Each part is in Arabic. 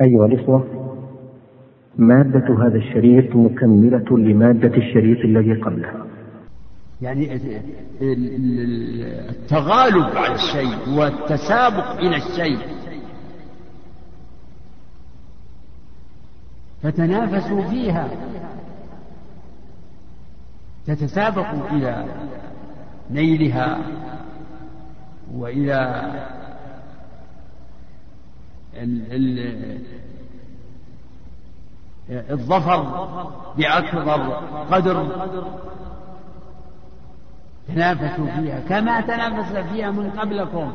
أيها الإخوة مادة هذا الشريط مكملة لمادة الشريط الذي قبله يعني التغالب على الشيء والتسابق إلى الشيء. فتنافسوا فيها. تتسابقوا إلى نيلها وإلى الظفر بأكبر قدر. تنافسوا فيها كما تنافس فيها من قبلكم.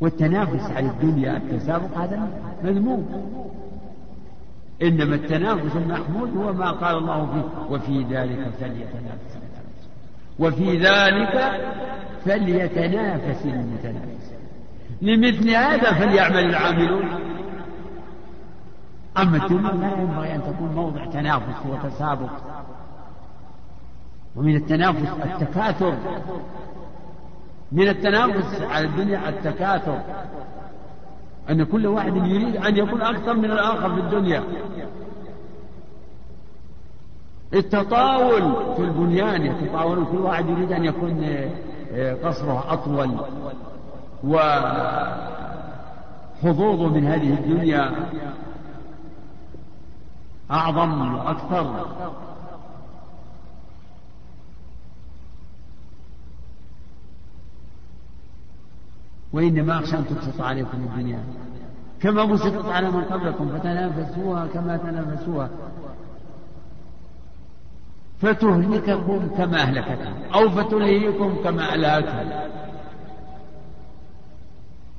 والتنافس على الدنيا التسابق هذا مذموم. إنما التنافس المحمود هو ما قال الله فيه وفي ذلك فليتنافس. وفي ذلك فليتنافس المتنافس. لمثل هذا فليعمل العاملون. أما الدنيا لا ينبغي أن تكون موضع تنافس وتسابق. ومن التنافس التكاثر. من التنافس على الدنيا التكاثر. أن كل واحد يريد أن يكون أكثر من الآخر في الدنيا. التطاول في البنيان يتطاولون كل واحد يريد أن يكون آه، قصره أطول. وحظوظه من هذه الدنيا أعظم وأكثر. وإنما أخشى أن تبسط عليكم الدنيا. كما بسطت على من قبلكم فتنافسوها كما تنافسوها. فتهلككم كما أهلكتهم أو فتلهيكم كما ألهتهم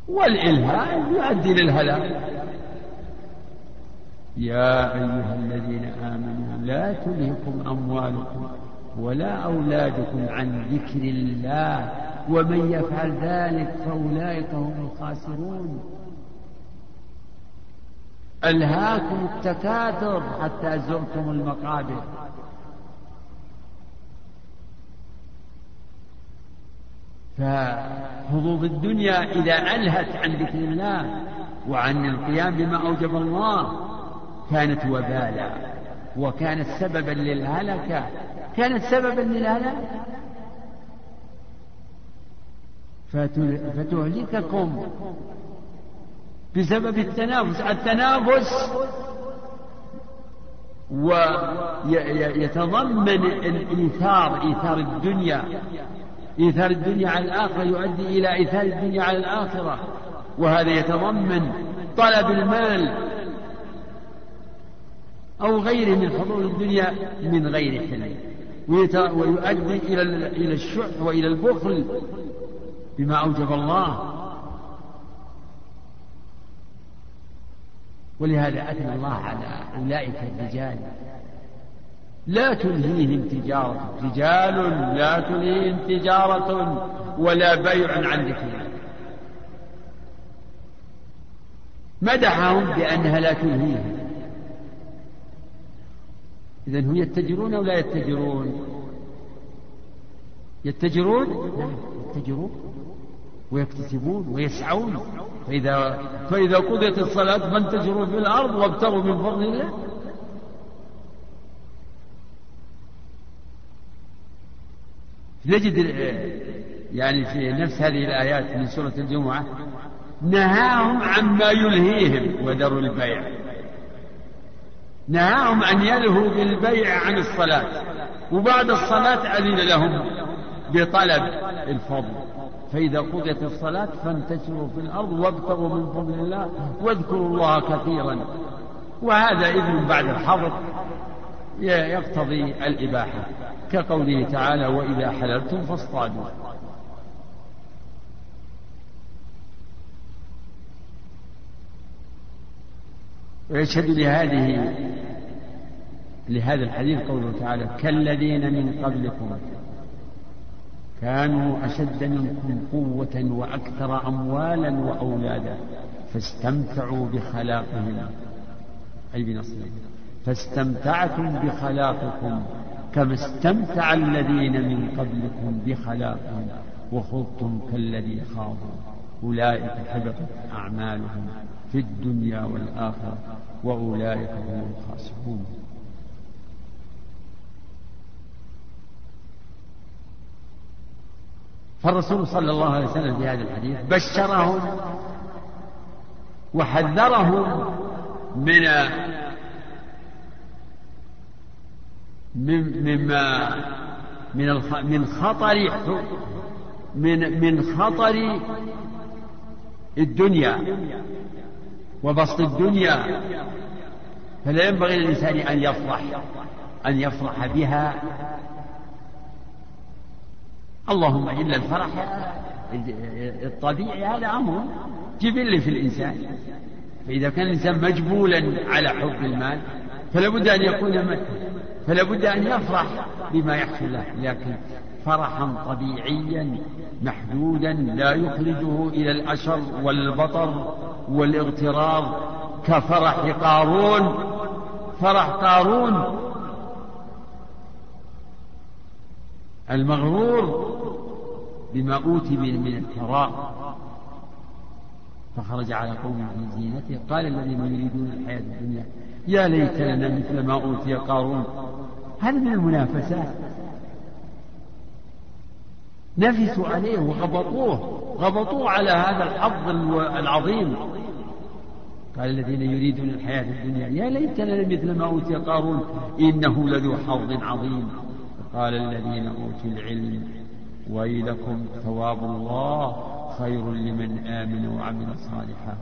والإلهاء يؤدي للهلاك. يا أيها الذين آمنوا لا تلهكم أموالكم ولا أولادكم عن ذكر الله ومن يفعل ذلك فأولئك هم الخاسرون. ألهاكم التكاثر حتى زرتم المقابر. فحظوظ الدنيا إذا ألهت عن ذكر الله وعن القيام بما أوجب الله كانت وبالا وكانت سببا للهلكة. كانت سببا للهلاك فتهلككم بسبب التنافس. التنافس ويتضمن الإيثار إيثار الدنيا. إيثار الدنيا على الآخرة يؤدي إلى إيثار الدنيا على الآخرة وهذا يتضمن طلب المال أو غيره من حضور الدنيا من غير حلم ويؤدي إلى إلى الشح وإلى البخل بما أوجب الله. ولهذا أثنى الله على أولئك الرجال. لا تلهيهم تجارة. رجال لا تلهيهم تجارة ولا بيع عن ذكر مدحهم بأنها لا تلهيهم إذا هم يتجرون أو لا يتجرون؟ يتجرون؟ يتجرون. ويكتسبون ويسعون. فإذا فإذا قضيت الصلاة فانتشروا في الأرض وابتغوا من فضل الله. نجد يعني في نفس هذه الآيات من سورة الجمعة نهاهم عما يلهيهم وذروا البيع. نهاهم أن يلهوا بالبيع عن الصلاة وبعد الصلاة أذن لهم بطلب الفضل. فإذا قضيت الصلاة فانتشروا في الأرض وابتغوا من فضل الله واذكروا الله كثيرا. وهذا إذن بعد الحظر. يقتضي الإباحة. كقوله تعالى وإذا حللتم فاصطادوا. ويشهد لهذه لهذا الحديث قوله تعالى كالذين من قبلكم كانوا أشد منكم قوة وأكثر أموالا وأولادا فاستمتعوا بخلاقهم. أي بنصرهم. فاستمتعتم بخلاقكم كما استمتع الذين من قبلكم بخلاقهم وخضتم كالذي خاضوا. أولئك حبطت أعمالهم في الدنيا والآخرة وأولئك هم الخاسرون. فالرسول صلى الله عليه وسلم في هذا الحديث بشرهم وحذرهم من مما من من خطر من من خطر الدنيا وبسط الدنيا. فلا ينبغي للإنسان أن يفرح أن يفرح بها. اللهم إلا الفرح الطبيعي هذا أمر جبلي في الإنسان. فإذا كان الإنسان مجبولا على حب المال فلا بد أن يكون فلا بد أن يفرح بما يحصل له لكن فرحا طبيعيا محدودا لا يخرجه إلى الأشر والبطر والإغترار كفرح قارون فرح قارون. المغرور بما أوتي من الثراء. فخرج على قومه في زينته قال الذين يريدون الحياة الدنيا يا ليت لنا مثل ما أوتي قارون. هذا من المنافسات. نفسوا عليه وغبطوه غبطوه على هذا الحظ العظيم. قال الذين يريدون الحياة الدنيا يا ليتنا مثل ما أوتي قارون. إنه لذو حظ عظيم. قال الذين أوتوا العلم ويلكم ثواب الله خير لمن آمن وعمل صالحا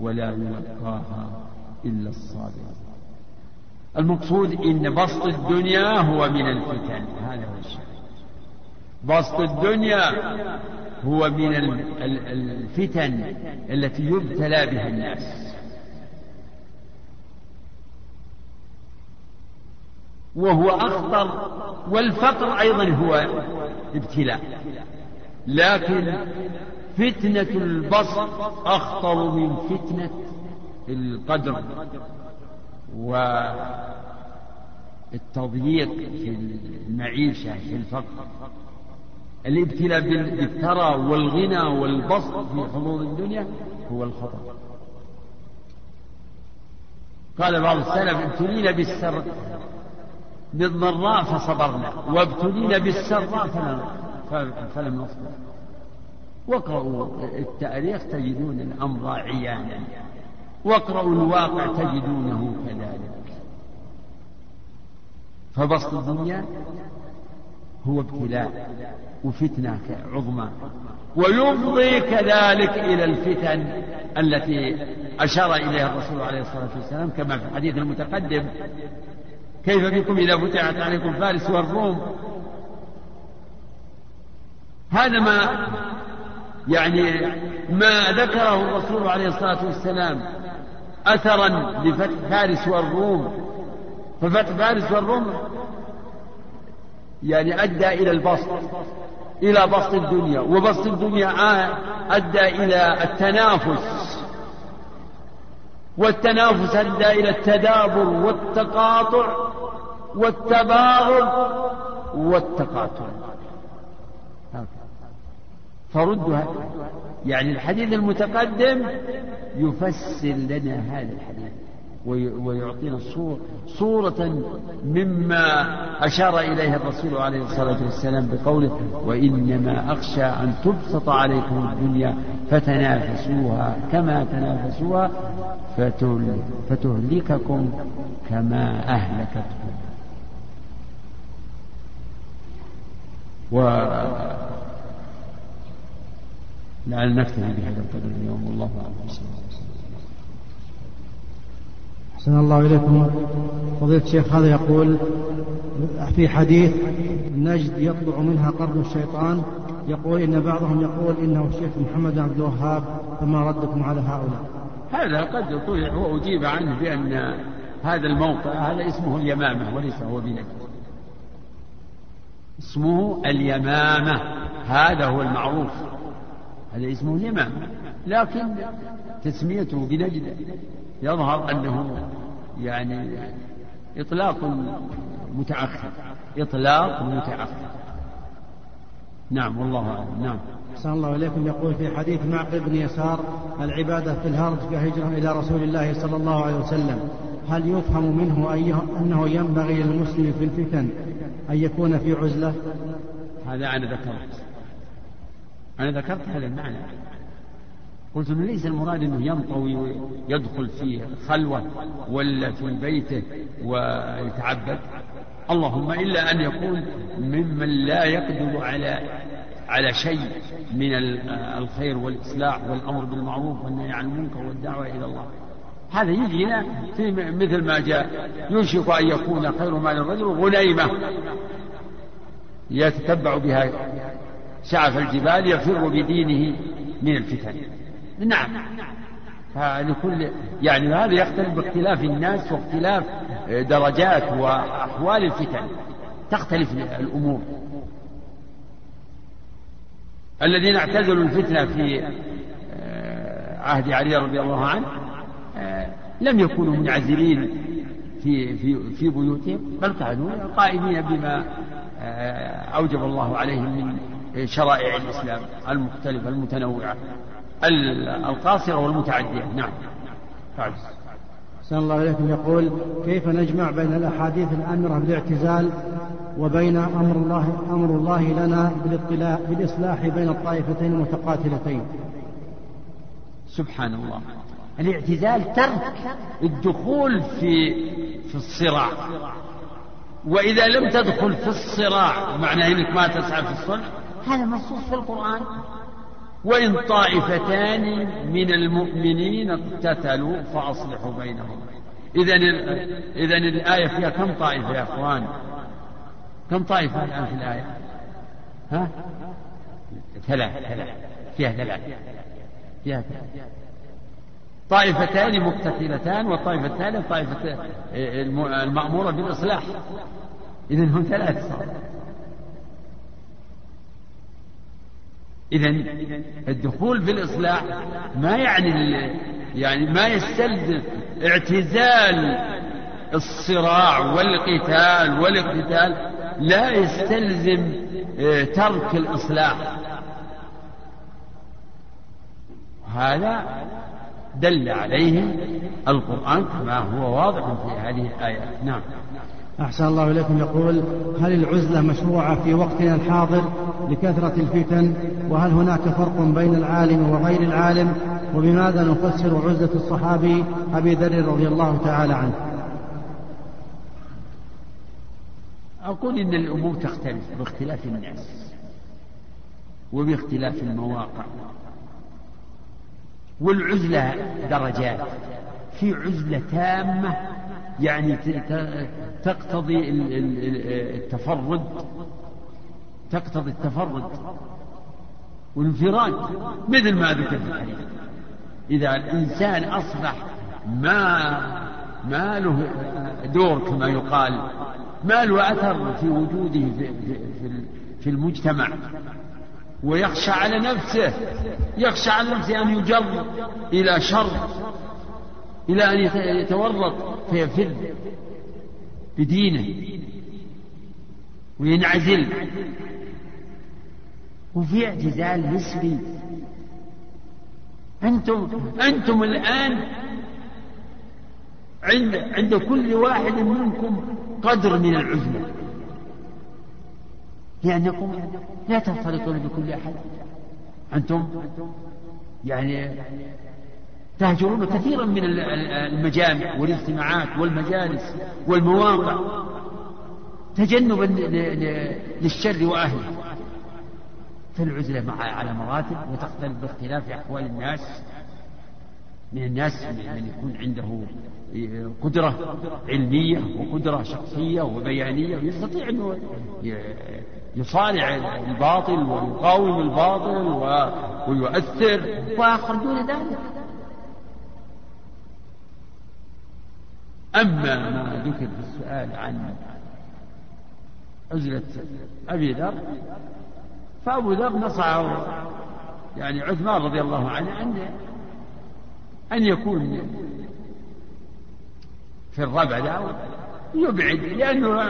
ولا يلقاها إلا الصابرون. المقصود إن بسط الدنيا هو من الفتن. هذا هو الشيء بسط الدنيا هو من الفتن التي يبتلى بها الناس. وهو أخطر والفقر أيضا هو ابتلاء. لكن فتنة البسط أخطر من فتنة القدر. والتضييق في المعيشة في الفقر. الابتلاء بالثرى والغنى والبسط في حظوظ الدنيا هو الخطر قال بعض السلف ابتلينا بالسر بالضراء فصبرنا وابتلينا بالسراء فلم, نصبر. واقرأوا التاريخ تجدون الأمر عيانا. واقرأوا الواقع تجدونه كذلك. فبسط الدنيا هو ابتلاء وفتنة عظمى ويفضي كذلك إلى الفتن التي أشار إليها الرسول عليه الصلاة والسلام كما في الحديث المتقدم. كيف بكم إذا فتحت عليكم فارس والروم؟ هذا ما يعني ما ذكره الرسول عليه الصلاة والسلام. أثرا لفتح فارس والروم. ففتح فارس والروم يعني أدى إلى البسط إلى بسط الدنيا وبسط الدنيا أدى إلى التنافس. والتنافس أدى إلى التدابر والتقاطع والتباغض والتقاتل فردها يعني الحديث المتقدم يفسر لنا هذا الحديث ويعطينا صورة مما أشار إليها الرسول عليه الصلاة والسلام بقوله وإنما أخشى أن تبسط عليكم الدنيا فتنافسوها كما تنافسوها فتهلككم كما أهلكتكم. و لعل نكتفي بهذا القدر اليوم. والله أعلم. أحسن الله إليكم. فضيلة الشيخ هذا يقول في حديث نجد يطلع منها قرن الشيطان يقول إن بعضهم يقول إنه الشيخ محمد عبد الوهاب فما ردكم على هؤلاء؟ هذا قد طلع وأجيب عنه بأن هذا الموقع هذا اسمه اليمامة وليس هو بنجد اسمه اليمامة. هذا هو المعروف. هذا اسمه اليمامة لكن تسميته بنجد يظهر أنه يعني إطلاق متأخر. إطلاق متأخر. نعم والله أعلم. نعم. أحسن الله إليكم. يقول في حديث معقل بن يسار العبادة في الهرج كهجرة إلى رسول الله صلى الله عليه وسلم. هل يفهم منه أنه ينبغي للمسلم في الفتن أن يكون في عزلة؟ هذا أنا ذكرت. أنا ذكرت هذا المعنى. قلت إنه ليس المراد إنه ينطوي ويدخل في خلوة ولا في بيته ويتعبد. اللهم إلا أن يكون ممن لا يقدر على على شيء من الخير والإصلاح والأمر بالمعروف والنهي عن المنكر والدعوة إلى الله. هذا يجي هنا في مثل ما جاء. يوشك أن يكون خير مال الرجل غنيمة يتتبع بها شعف الجبال يفر بدينه من الفتن. نعم. لكل يعني هذا يختلف باختلاف الناس واختلاف درجات وأحوال الفتن. تختلف الأمور. الذين اعتزلوا الفتنة في آه، عهد علي رضي الله عنه آه، لم يكونوا منعزلين في في في بيوتهم بل كانوا قائمين بما آه، أوجب الله عليهم من شرائع الإسلام المختلفة المتنوعة. القاصرة والمتعدية. نعم. فعل. أحسن الله إليكم. يقول كيف نجمع بين الأحاديث الآمرة بالاعتزال وبين أمر الله أمر الله لنا بالاطلاع بالإصلاح بين الطائفتين المتقاتلتين؟ سبحان الله الاعتزال ترك الدخول في في الصراع. وإذا لم تدخل في الصراع معنى أنك ما تسعى في الصلح. هذا منصوص في القرآن؟ وإن طائفتان من المؤمنين اقتتلوا فأصلحوا بينهم. إذا إذا الآية فيها كم طائفة يا إخوان؟ كم طائفة الآن في الآية؟ ها؟ ثلاث ثلاث. فيها ثلاث. فيها ثلاث. طائفتان مقتتلتان والطائفة الثالثة طائفة المأمورة بالإصلاح. إذا هم ثلاث صار إذا الدخول في الإصلاح ما يعني يعني ما يستلزم اعتزال الصراع والقتال والاقتتال لا يستلزم آه، ترك الإصلاح. هذا دل عليه القرآن كما هو واضح في هذه الآيات. نعم. أحسن الله إليكم. يقول هل العزلة مشروعة في وقتنا الحاضر لكثرة الفتن؟ وهل هناك فرق بين العالم وغير العالم؟ وبماذا نفسر عزلة الصحابي أبي ذر رضي الله تعالى عنه؟ أقول إن الأمور تختلف باختلاف الناس وباختلاف المواقع والعزلة درجات. في عزلة تامة يعني تقتضي التفرد تقتضي التفرد والانفراد مثل ما ذكر في الحديث إذا الإنسان أصبح ما ما له دور كما يقال ما له أثر في وجوده في, في, في المجتمع ويخشى على نفسه يخشى على نفسه أن يجر إلى شر إلى أن يتورط فيفر بدينه وينعزل. وفي اعتزال نسبي أنتم أنتم الآن عند عند كل واحد منكم قدر من العزلة. لأنكم لا تختلطون بكل أحد. أنتم يعني تهجرون كثيرا من المجامع والاجتماعات والمجالس والمواقع. تجنبا للشر وأهله. فالعزله مع على مراتب وتختلف باختلاف أحوال الناس. من الناس من يكون عنده قدرة علمية وقدرة شخصية وبيانية. ويستطيع أنه يصارع الباطل ويقاوم الباطل ويؤثر. وآخر دون ذلك أما ما ذكر في السؤال عن عزلة أبي ذر فأبو ذر نصعه. يعني عثمان رضي الله عنه أن أن يكون في الربع يبعد لأنه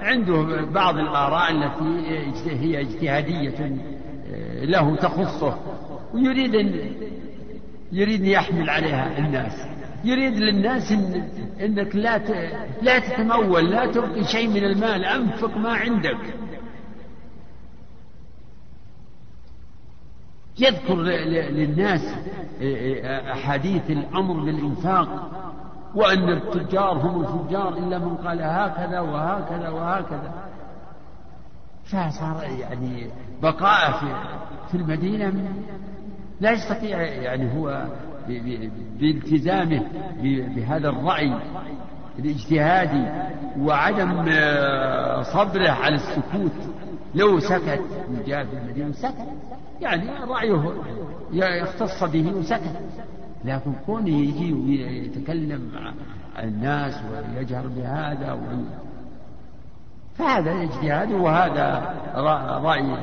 عنده بعض الآراء التي هي اجتهادية له تخصه ويريد أن يريد أن يحمل عليها الناس. يريد للناس إن إنك لا لا تتمول لا تبقي شيء من المال أنفق ما عندك. يذكر للناس أحاديث احاديث بالإنفاق وأن التجار هم الفجار إلا من قال هكذا وهكذا وهكذا. فصار يعني بقاء في في المدينة لا يستطيع يعني هو بالتزامه بهذا الرأي الاجتهادي وعدم آه، صبره على السكوت. لو سكت وجاء في المدينة سكت. يعني رأيه يختص به وسكت. لكن كونه يجي ويتكلم عن الناس ويجهر بهذا و... فهذا اجتهاد وهذا رأي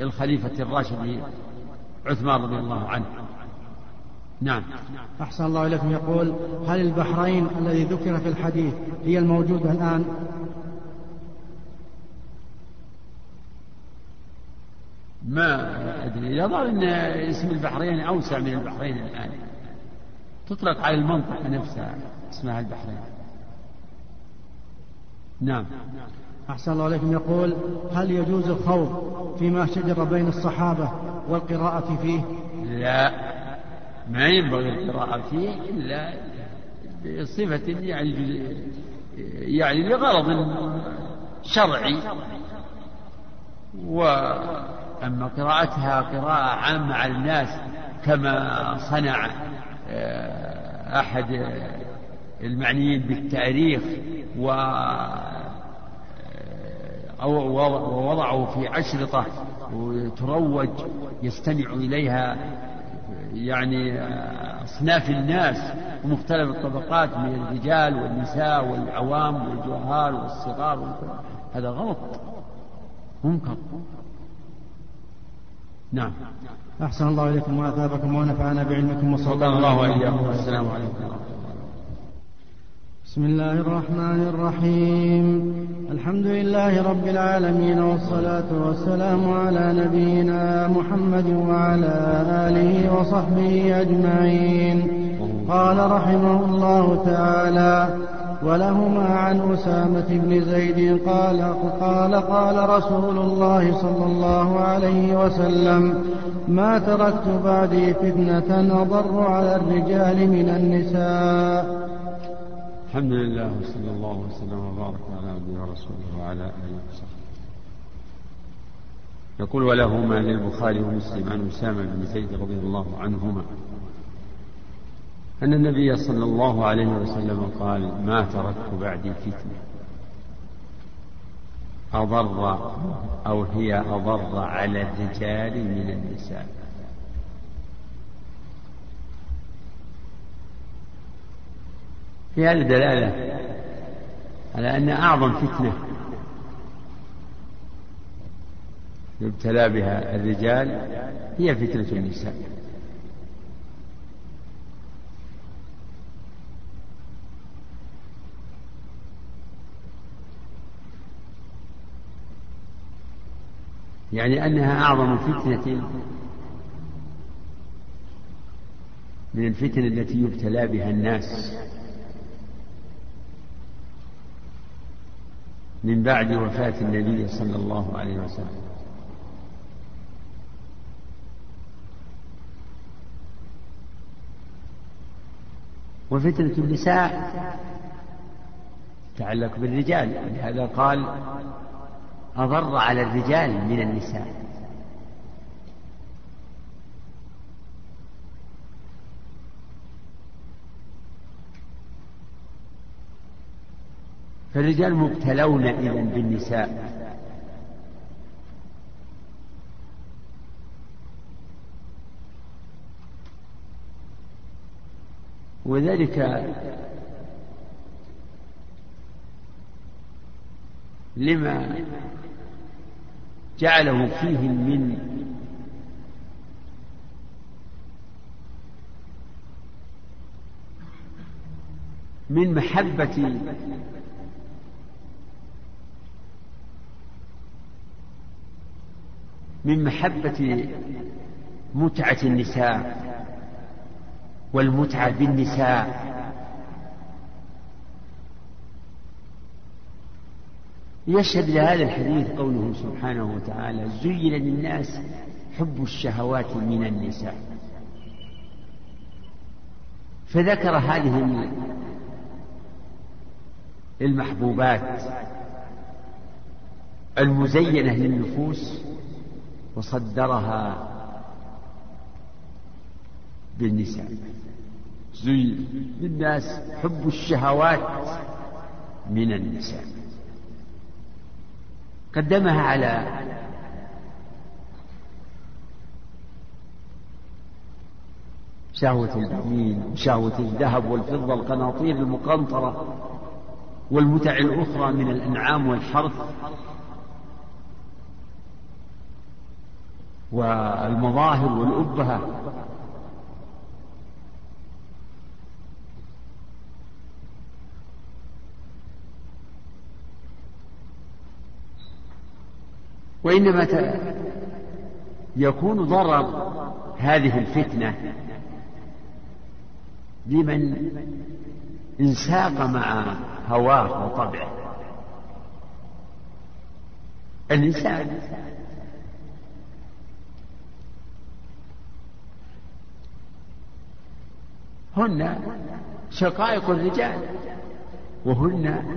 الخليفة الراشد عثمان رضي الله عنه. نعم. أحسن الله إليكم. يقول هل البحرين الذي ذكر في الحديث هي الموجودة الآن؟ ما أدري. يظهر أن اسم البحرين أوسع من البحرين الآن. تطلق على المنطقة نفسها اسمها البحرين. نعم. أحسن الله عليكم يقول هل يجوز الخوض فيما شجر بين الصحابة والقراءة فيه؟ لا. ما ينبغي القراءة فيه إلا بصفة يعني يعني لغرض شرعي. وأما قراءتها قراءة عامة على الناس كما صنع آه، أحد المعنيين بالتاريخ و ووضعه في أشرطة وتروج يستمع إليها يعني أصناف الناس ومختلف الطبقات من الرجال والنساء والعوام والجهال والصغار هذا غلط. منكر. نعم. أحسن الله إليكم وأثابكم ونفعنا بعلمكم وصلى الله وإياكم. والسلام عليكم. بسم الله الرحمن الرحيم. الحمد لله رب العالمين والصلاة والسلام على نبينا محمد وعلى آله وصحبه أجمعين. قال رحمه الله تعالى ولهما عن أسامة بن زيد قال قال قال رسول الله صلى الله عليه وسلم ما تركت بعدي فتنة أضر على الرجال من النساء. الحمد لله وصلى الله وسلم وبارك على عبده ورسوله وعلى آله وصحبه. يقول ولهما للبخاري ومسلم عن أسامة بن زيد رضي الله عنهما أن النبي صلى الله عليه وسلم قال ما تركت بعدي فتنة أضر أو هي أضر على الرجال من النساء. في هذه دلالة على أن أعظم فتنة يبتلى بها الرجال هي فتنة النساء. يعني أنها أعظم فتنة من الفتن التي يبتلى بها الناس. من بعد وفاة النبي صلى الله عليه وسلم. وفتنة النساء تعلق بالرجال لهذا قال أضر على الرجال من النساء. فالرجال مبتلون إذا بالنساء. وذلك لما جعله فيهم من من محبة من محبة متعة النساء والمتعة بالنساء. يشهد لهذا الحديث قوله سبحانه وتعالى زين للناس حب الشهوات من النساء. فذكر هذه المحبوبات المزينة للنفوس وصدرها بالنساء. زين للناس حب الشهوات من النساء. قدمها على شهوة البنين وشهوة الذهب والفضة القناطير المقنطرة والمتع الأخرى من الأنعام والحرث. والمظاهر والأبهة. وإنما يكون ضرر هذه الفتنة لمن انساق مع هواه وطبعه. الإنسان هن شقائق الرجال وهن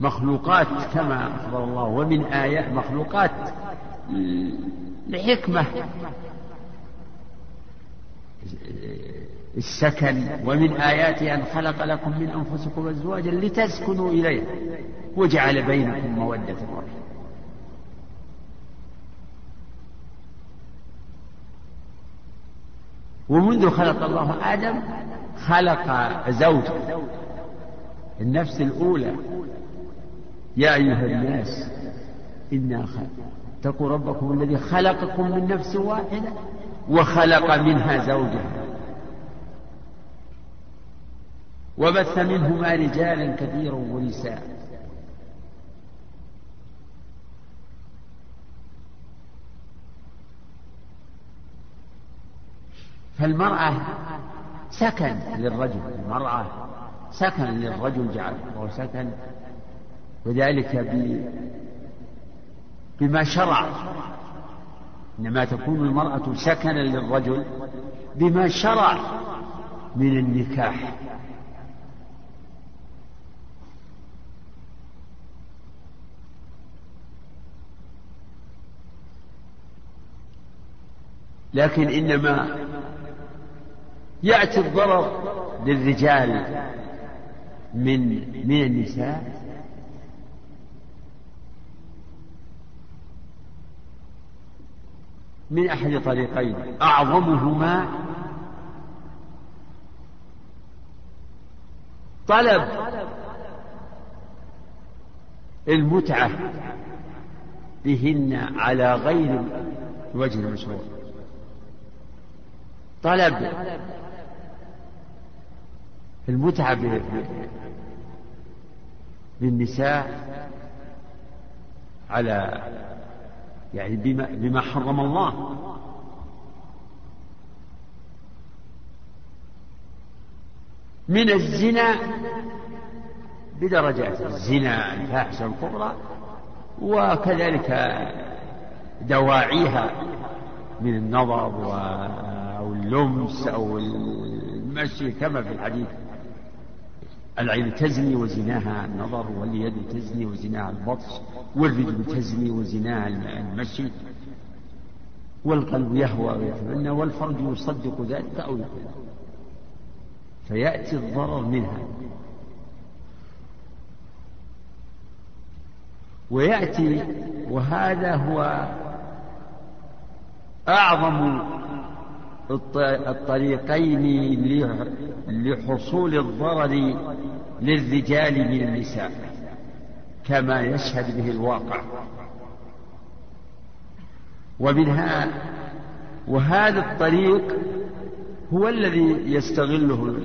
مخلوقات كما أخبر الله ومن آيات مخلوقات لحكمة. السكن ومن آياته أن خلق لكم من أنفسكم أزواجا لتسكنوا إليها وجعل بينكم مودة ورحمة. ومنذ خلق الله آدم خلق زوجه. النفس الأولى. يا أيها الناس إنا اتقوا ربكم الذي خلقكم من نفس واحدة وخلق منها زوجها. وبث منهما رجالا كثيرا ونساء. فالمرأة سكن للرجل المرأة سكن للرجل جعل وهو سكن وذلك بما شرع. إنما تكون المرأة سكنا للرجل بما شرع من النكاح. لكن إنما يأتي الضرر للرجال من من النساء. من أحد طريقين أعظمهما طلب المتعة بهن على غير الوجه المشروع. طلب المتعة بالنساء على يعني بما, بما حرم الله. من الزنا بدرجات الزنا الفاحشة الكبرى وكذلك دواعيها من النظر أو اللمس أو المشي كما في الحديث. العين تزني وزناها النظر واليد تزني وزناها البطش والرجل تزني وزناها المشي والقلب يهوى ويتمنى والفرج يصدق ذلك أو يقول فيأتي الضرر منها. ويأتي وهذا هو أعظم الطريقين لحصول الضرر للرجال من النساء كما يشهد به الواقع. ومنها وهذا الطريق هو الذي يستغله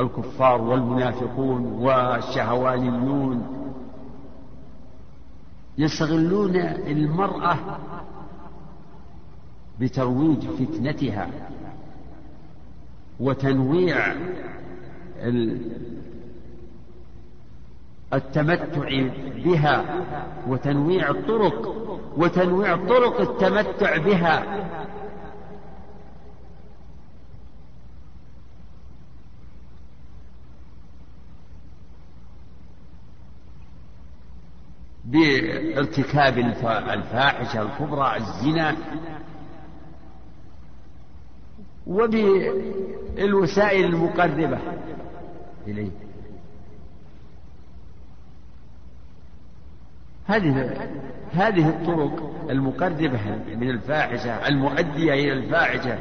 الكفار والمنافقون والشهوانيون يستغلون المرأة بترويج فتنتها وتنويع التمتع بها وتنويع الطرق وتنويع طرق التمتع بها. بارتكاب الفاحشة الكبرى الزنا وبالوسائل المقربة إليه. هذه هذه الطرق المقربة من الفاحشة المؤدية إلى الفاحشة.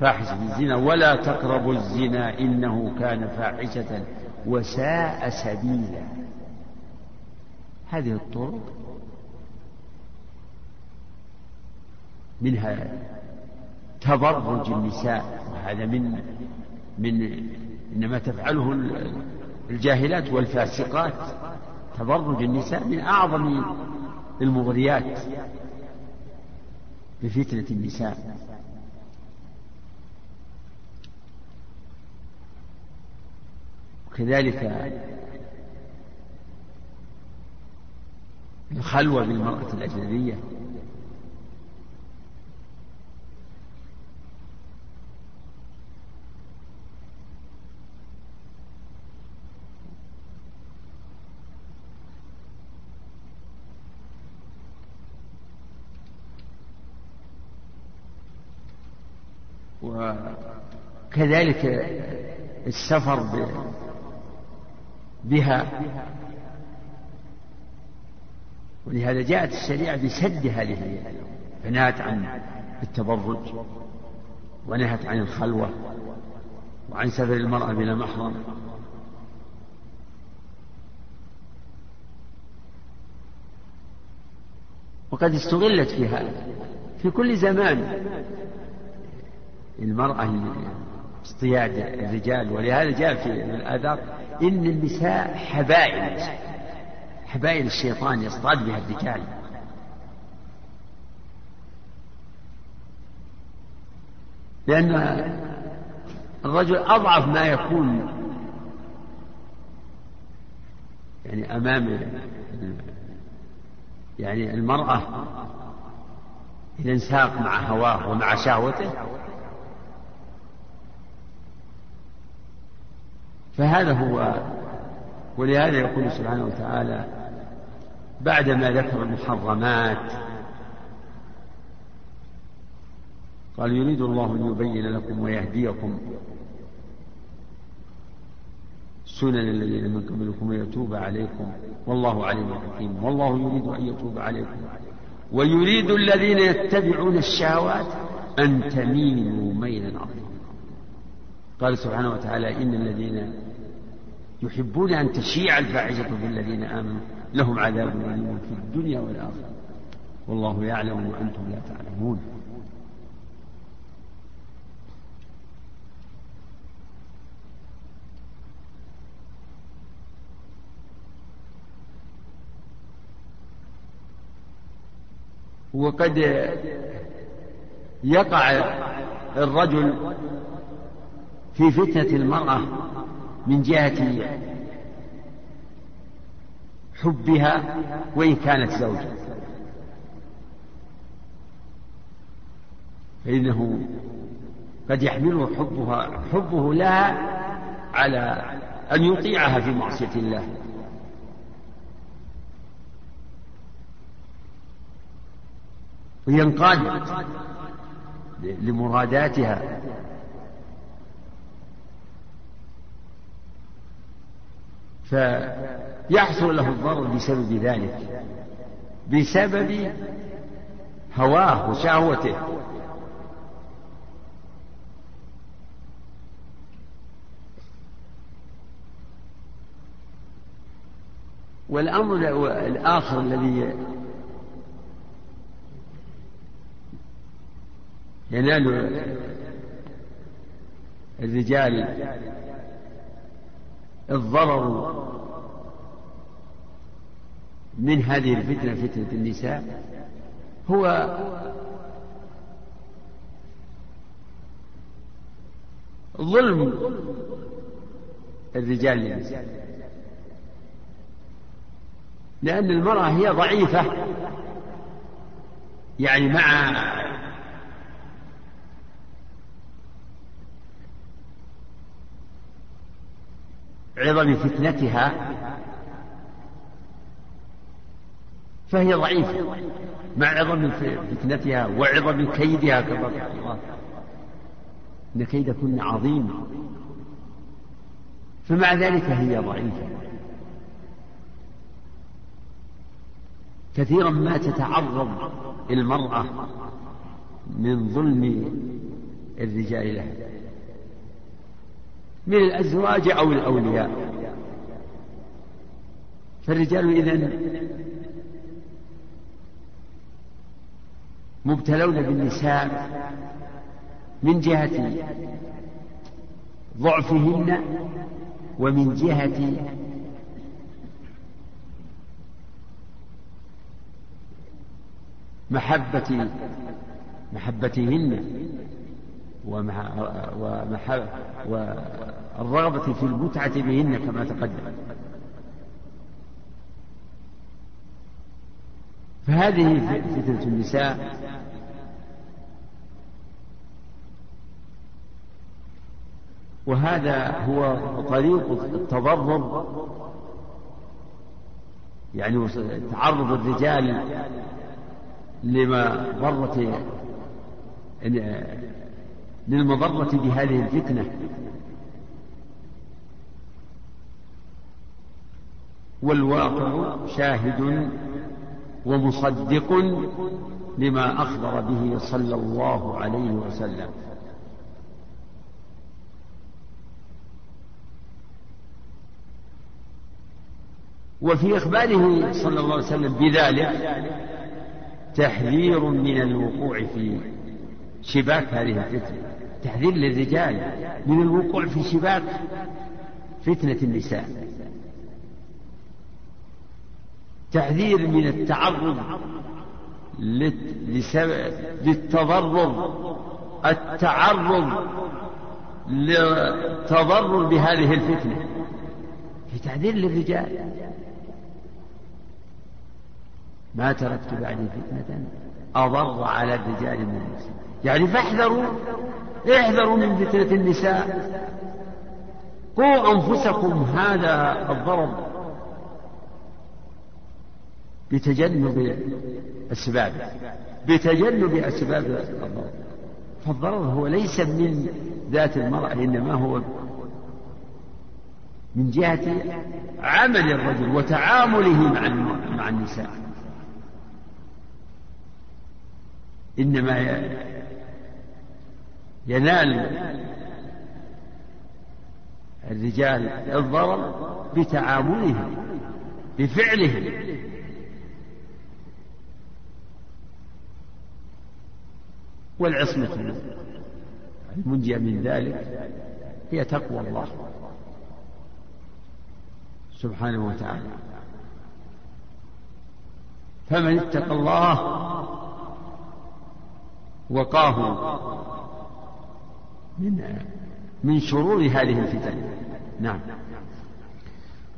فاحشة الزنا ولا تقربوا الزنا إنه كان فاحشة وساء سبيلا. هذه الطرق منها تبرج النساء. وهذا من من إنما تفعله الجاهلات والفاسقات. تبرج النساء من أعظم المغريات بفتنة النساء. وكذلك الخلوة بالمرأة الأجنبية. وكذلك السفر بها. ولهذا جاءت الشريعة بسد هذه فنهت عن التبرج ونهت عن الخلوة وعن سفر المرأة بلا محرم. وقد استغلت في هذا في كل زمان. المرأة اصطياد الرجال ولهذا جاء في الآثار إن النساء حبائل حبائل الشيطان يصطاد بها الرجال. لأن الرجل أضعف ما يكون يعني أمام يعني المرأة إذا انساق مع هواه ومع شهوته فهذا هو. ولهذا يقول سبحانه وتعالى بعدما ذكر المحرمات قال يريد الله أن يبين لكم ويهديكم سنن الذين من قبلكم ويتوب عليكم. والله عليم حكيم. والله يريد أن يتوب عليكم. ويريد الذين يتبعون الشهوات أن تميلوا ميلا عظيما. قال سبحانه وتعالى إن الذين يحبون أن تشيع الفاحشة في الذين آمنوا لهم عذاب أليم في الدنيا والآخرة. والله يعلم وأنتم لا تعلمون. وقد يقع الرجل في فتنة المرأة من جهة حبها وإن كانت زوجة. فإنه قد يحمله حبها حبه لها على أن يطيعها في معصية الله. وينقاد لمراداتها فيحصل له الضرر بسبب ذلك بسبب هواه وشهوته. والأمر الآخر الذي ينال الرجال الضرر من هذه الفتنة فتنة النساء هو ظلم الرجال للنساء. لأن المرأة هي ضعيفة يعني مع عظم فتنتها فهي ضعيفة مع عظم فتنتها وعظم كيدها كما قال إن كيدكن عظيم. فمع ذلك هي ضعيفة. كثيرا ما تتعرض المرأة من ظلم الرجال لها. من الأزواج أو الأولياء. فالرجال إذن مبتلون بالنساء من جهة ضعفهن ومن جهة محبة محبتهن. والرغبة في المتعة بهن كما تقدم. فهذه فتنة النساء وهذا هو طريق التضرر يعني تعرض الرجال لما ضرة للمضرة بهذه الفتنة. والواقع شاهد ومصدق لما أخبر به صلى الله عليه وسلم. وفي إخباره صلى الله عليه وسلم بذلك تحذير من الوقوع في شباك هذه الفتنة. تحذير للرجال من الوقوع في شباك فتنة النساء. تحذير من التعرض للتضرر التعرض للتضرر بهذه الفتنة. في تحذير للرجال. ما تركت بعدي فتنة أضر على الرجال من النساء. يعني فاحذروا احذروا من فتنة النساء. قوا أنفسكم هذا الضرر بتجنب أسبابه بتجنب أسباب الضرر. فالضرر هو ليس من ذات المرأة إنما هو من جهة عمل الرجل وتعامله مع مع النساء. إنما ينال الرجال الضرر بتعاملهم بفعلهم. والعصمة المنجية من ذلك هي تقوى الله سبحانه وتعالى. فمن اتقى الله وقاه من من شرور هذه الفتن. نعم.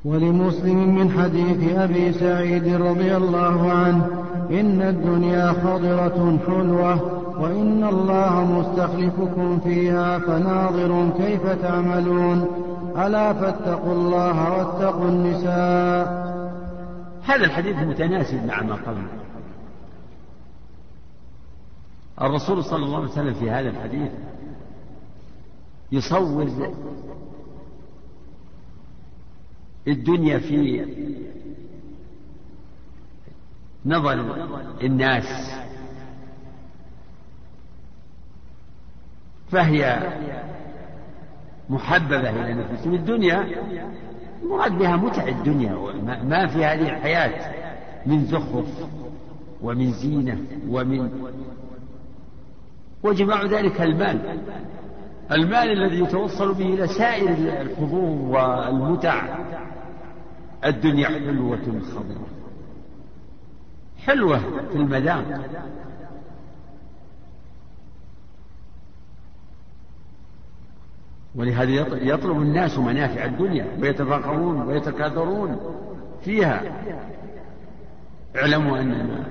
ولمسلم من حديث أبي سعيد رضي الله عنه إن الدنيا خضرة حلوة وإن الله مستخلفكم فيها فناظر كيف تعملون. ألا فاتقوا الله واتقوا النساء. هذا الحديث متناسب مع ما قبله الرسول صلى الله عليه وسلم في هذا الحديث يصور الدنيا في نظر الناس. فهي محببة إلى نفسهم الدنيا المراد بها متع الدنيا ما في هذه الحياة من زخرف ومن زينة ومن وجماع ذلك المال. المال الذي يتوصل به إلى سائر الحظوظ والمتع الدنيا حلوة خضرة حلوة في المذاق. ولهذا يطلب الناس منافع الدنيا ويتفاخرون ويتكاثرون فيها. اعلموا أن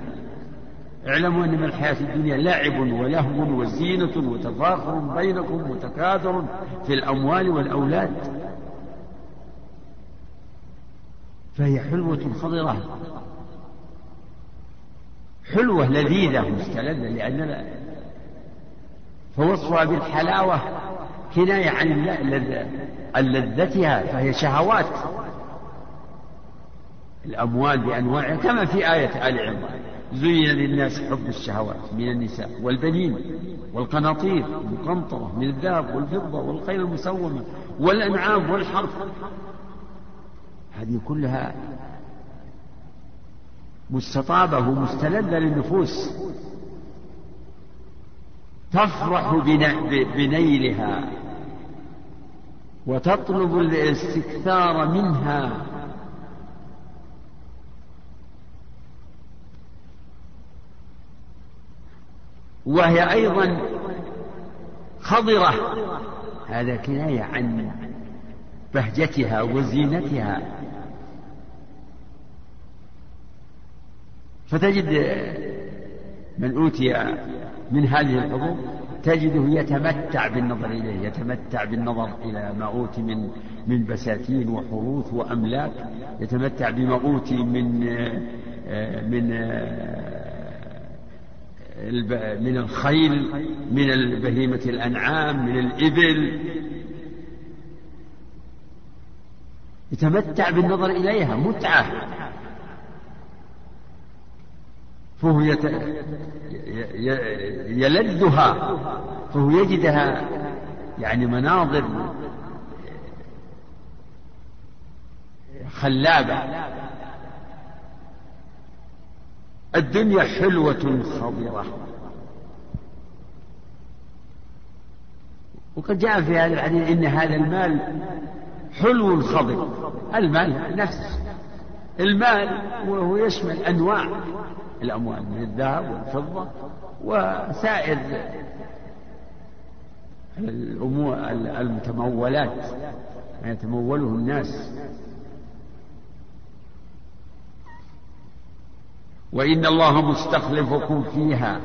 اعلموا أن من الحياة الدنيا لعب ولهو وزينة وتفاخر بينكم وتكاثر في الأموال والأولاد. فهي حلوة خضرة. حلوة لذيذة مستلذة لأن فوصفها بالحلاوة كناية عن لذتها فهي شهوات. الأموال بأنواعها كما في آية آل عمران. زين للناس حب الشهوات من النساء والبنين والقناطير المقنطرة من الذهب والفضة والخيل المسومة والأنعام والحرث. هذه كلها مستطابة ومستلذة للنفوس. تفرح بنيلها وتطلب الاستكثار منها. وهي أيضا خضرة. هذا كناية عن بهجتها وزينتها. فتجد من أوتي من هذه الحبوب تجده يتمتع بالنظر إليه يتمتع بالنظر إلى ما أوتي من من بساتين وحروث وأملاك يتمتع بما أوتي من من من الخيل من بهيمة الأنعام من الإبل. يتمتع بالنظر إليها متعة. فهو يت... يلذها فهو يجدها يعني مناظر خلابة. الدنيا حلوة خضرة. وقد جاء في هذا الحديث إن هذا المال حلو خضر. المال نفس. المال وهو يشمل أنواع الأموال من الذهب والفضة وسائر الأمور المتمولات ما يتموله الناس. وإن الله مستخلفكم فيها.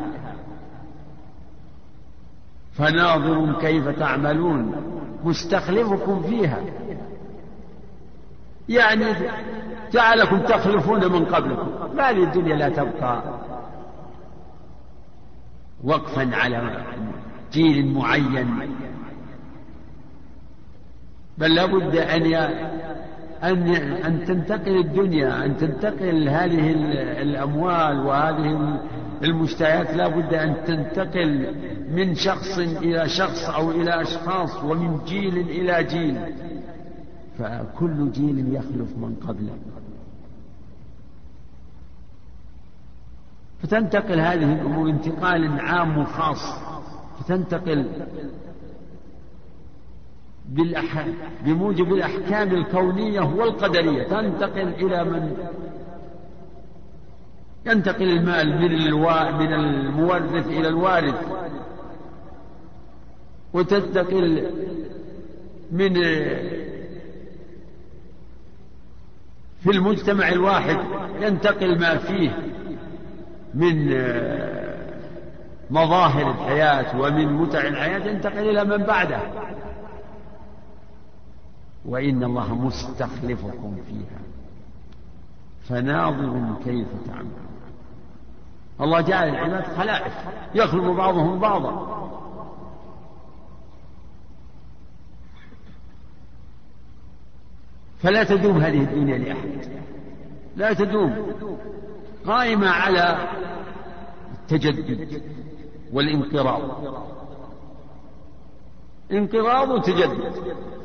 فناظر كيف تعملون. مستخلفكم فيها. يعني جعلكم تخلفون من قبلكم. ما هذه الدنيا لا تبقى. وقفا على جيل معين. بل لابد أن أن أن تنتقل الدنيا أن تنتقل هذه الأموال وهذه المشتهيات لا بد أن تنتقل من شخص إلى شخص أو إلى أشخاص ومن جيل إلى جيل. فكل جيل يخلف من قبله. فتنتقل هذه الأمور انتقال عام وخاص. فتنتقل بموجب الأحكام الكونية والقدرية. تنتقل إلى من؟ ينتقل المال من. من المورث إلى الوارث. وتنتقل من في المجتمع الواحد. ينتقل ما فيه من مظاهر الحياة ومن متع الحياة. ينتقل إلى من بعده. وإن الله مستخلفكم فيها. فناظر كيف تعملون. الله جعل العباد خلائف يخلق بعضهم بعضا. فلا تدوم هذه الدنيا لأحد. لا تدوم. قائمة على التجدد والانقراض. انقراض وتجدد.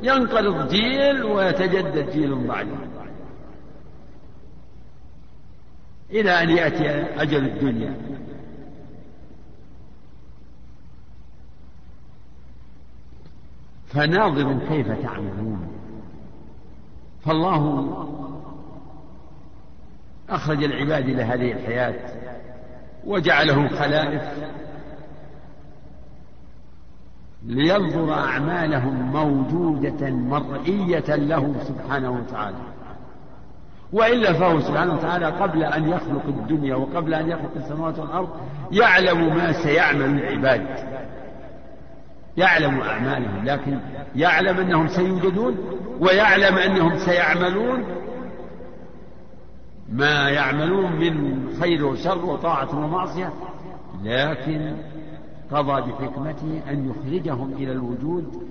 ينقرض جيل ويتجدد جيل بعده. إلى أن يأتي أجل الدنيا. فناظر كيف تعملون. فالله أخرج العباد إلى هذه الحياة وجعلهم خلائف. لينظر أعمالهم موجودة مرئية له سبحانه وتعالى. وإلا فهو سبحانه وتعالى قبل أن يخلق الدنيا وقبل أن يخلق السماوات والأرض يعلم ما سيعمل العباد يعلم أعمالهم لكن يعلم أنهم سيوجدون ويعلم أنهم سيعملون. ما يعملون من خير وشر وطاعة ومعصية لكن قضى بحكمته أن يخرجهم إلى الوجود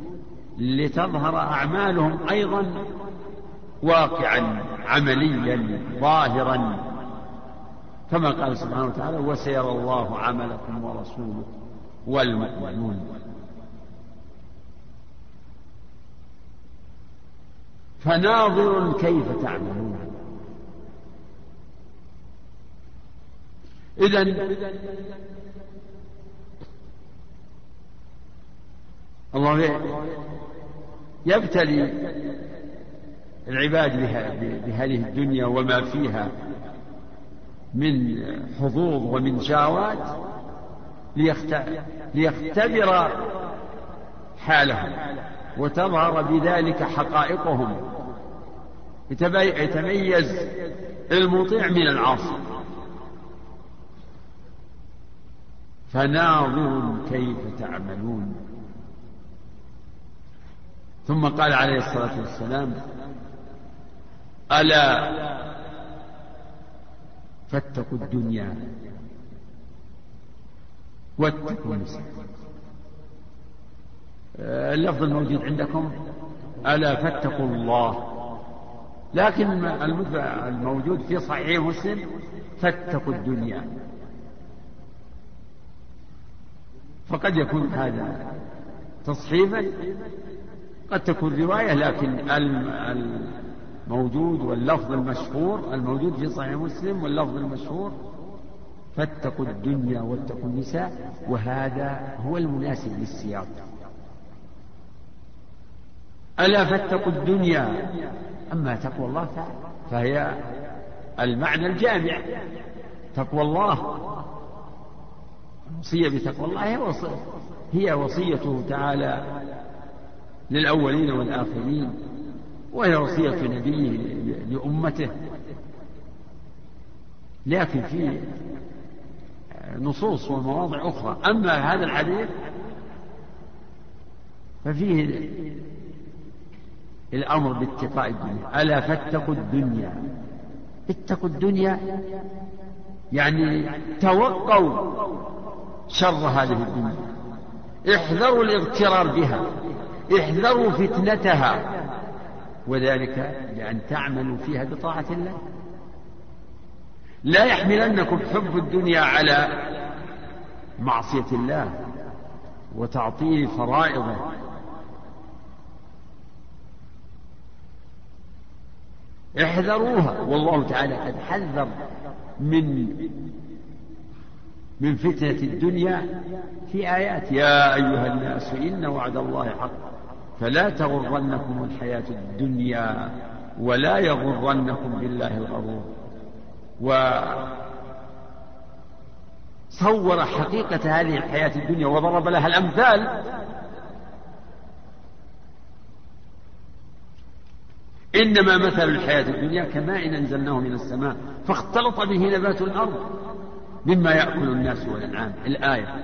لتظهر أعمالهم أيضا واقعا عمليا ظاهرا. كما قال سبحانه وتعالى وسيرى الله عملكم ورسوله والمؤمنون. فناظر كيف تعملون. إذا الله يبتلي العباد بهذه الدنيا وما فيها من حظوظ ومن شهوات ليختبر حالهم وتظهر بذلك حقائقهم. يتميز المطيع من العاصي. فناظر كيف تعملون. ثم قال عليه الصلاة والسلام ألا فاتقوا الدنيا واتقوا النساء. اللفظ الموجود عندكم ألا فاتقوا الله. لكن الموجود في صحيح مسلم فاتقوا الدنيا. فقد يكون هذا تصحيفا قد تكون رواية لكن الموجود واللفظ المشهور الموجود في صحيح مسلم واللفظ المشهور فاتقوا الدنيا واتقوا النساء وهذا هو المناسب للسياق. ألا فاتقوا الدنيا؟ أما تقوى الله فهي المعنى الجامع. تقوى الله الوصية بتقوى الله هي وصيته تعالى للأولين والآخرين وهي وصية نبيه لأمته. لكن في نصوص ومواضع أخرى. أما هذا الحديث ففيه الأمر باتقاء الدنيا. ألا فاتقوا الدنيا. اتقوا الدنيا يعني توقوا شر هذه الدنيا. احذروا الاغترار بها. احذروا فتنتها. وذلك بأن تعملوا فيها بطاعة الله. لا يحملنكم حب الدنيا على معصية الله وتعطيل فرائضه. احذروها. والله تعالى قد حذر من من فتنة الدنيا في آيات يا أيها الناس إن وعد الله حق. فلا تغرنكم الحياة الدنيا ولا يغرنكم بالله الغرور. وصور حقيقة هذه الحياة الدنيا وضرب لها الأمثال. إنما مثل الحياة الدنيا كماء أنزلناه من السماء فاختلط به نبات الأرض مما يأكل الناس والأنعام. الآية.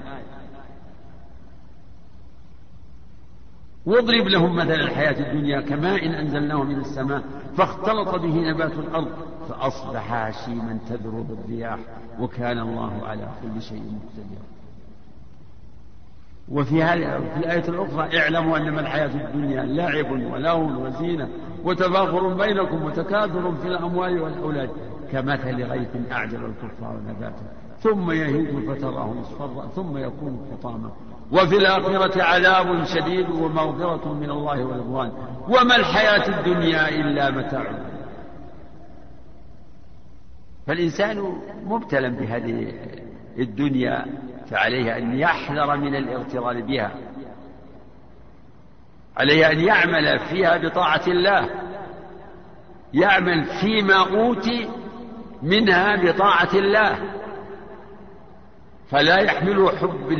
واضرب لهم مثل الحياة الدنيا كماء أنزلناه من السماء فاختلط به نبات الأرض فأصبح هشيما تذرب الرياح وكان الله على كل شيء مقتدرا. وفي في الآية الأخرى اعلموا أنما الحياة الدنيا لعب ولهو وزينة وتفاخر بينكم وتكاثر في الأموال والأولاد كمثل غيث أعجب الكفار نباته ثم يهيج فتراه مصفرا ثم يكون حطاما وفي الآخرة عذاب شديد ومغفرة من الله ورضوان. وما الحياة الدنيا إلا متاع فالإنسان مبتلى بهذه الدنيا فعليه أن يحذر من الاغترار بها. عليه أن يعمل فيها بطاعة الله. يعمل فيما أوتي منها بطاعة الله. فلا يحمله حب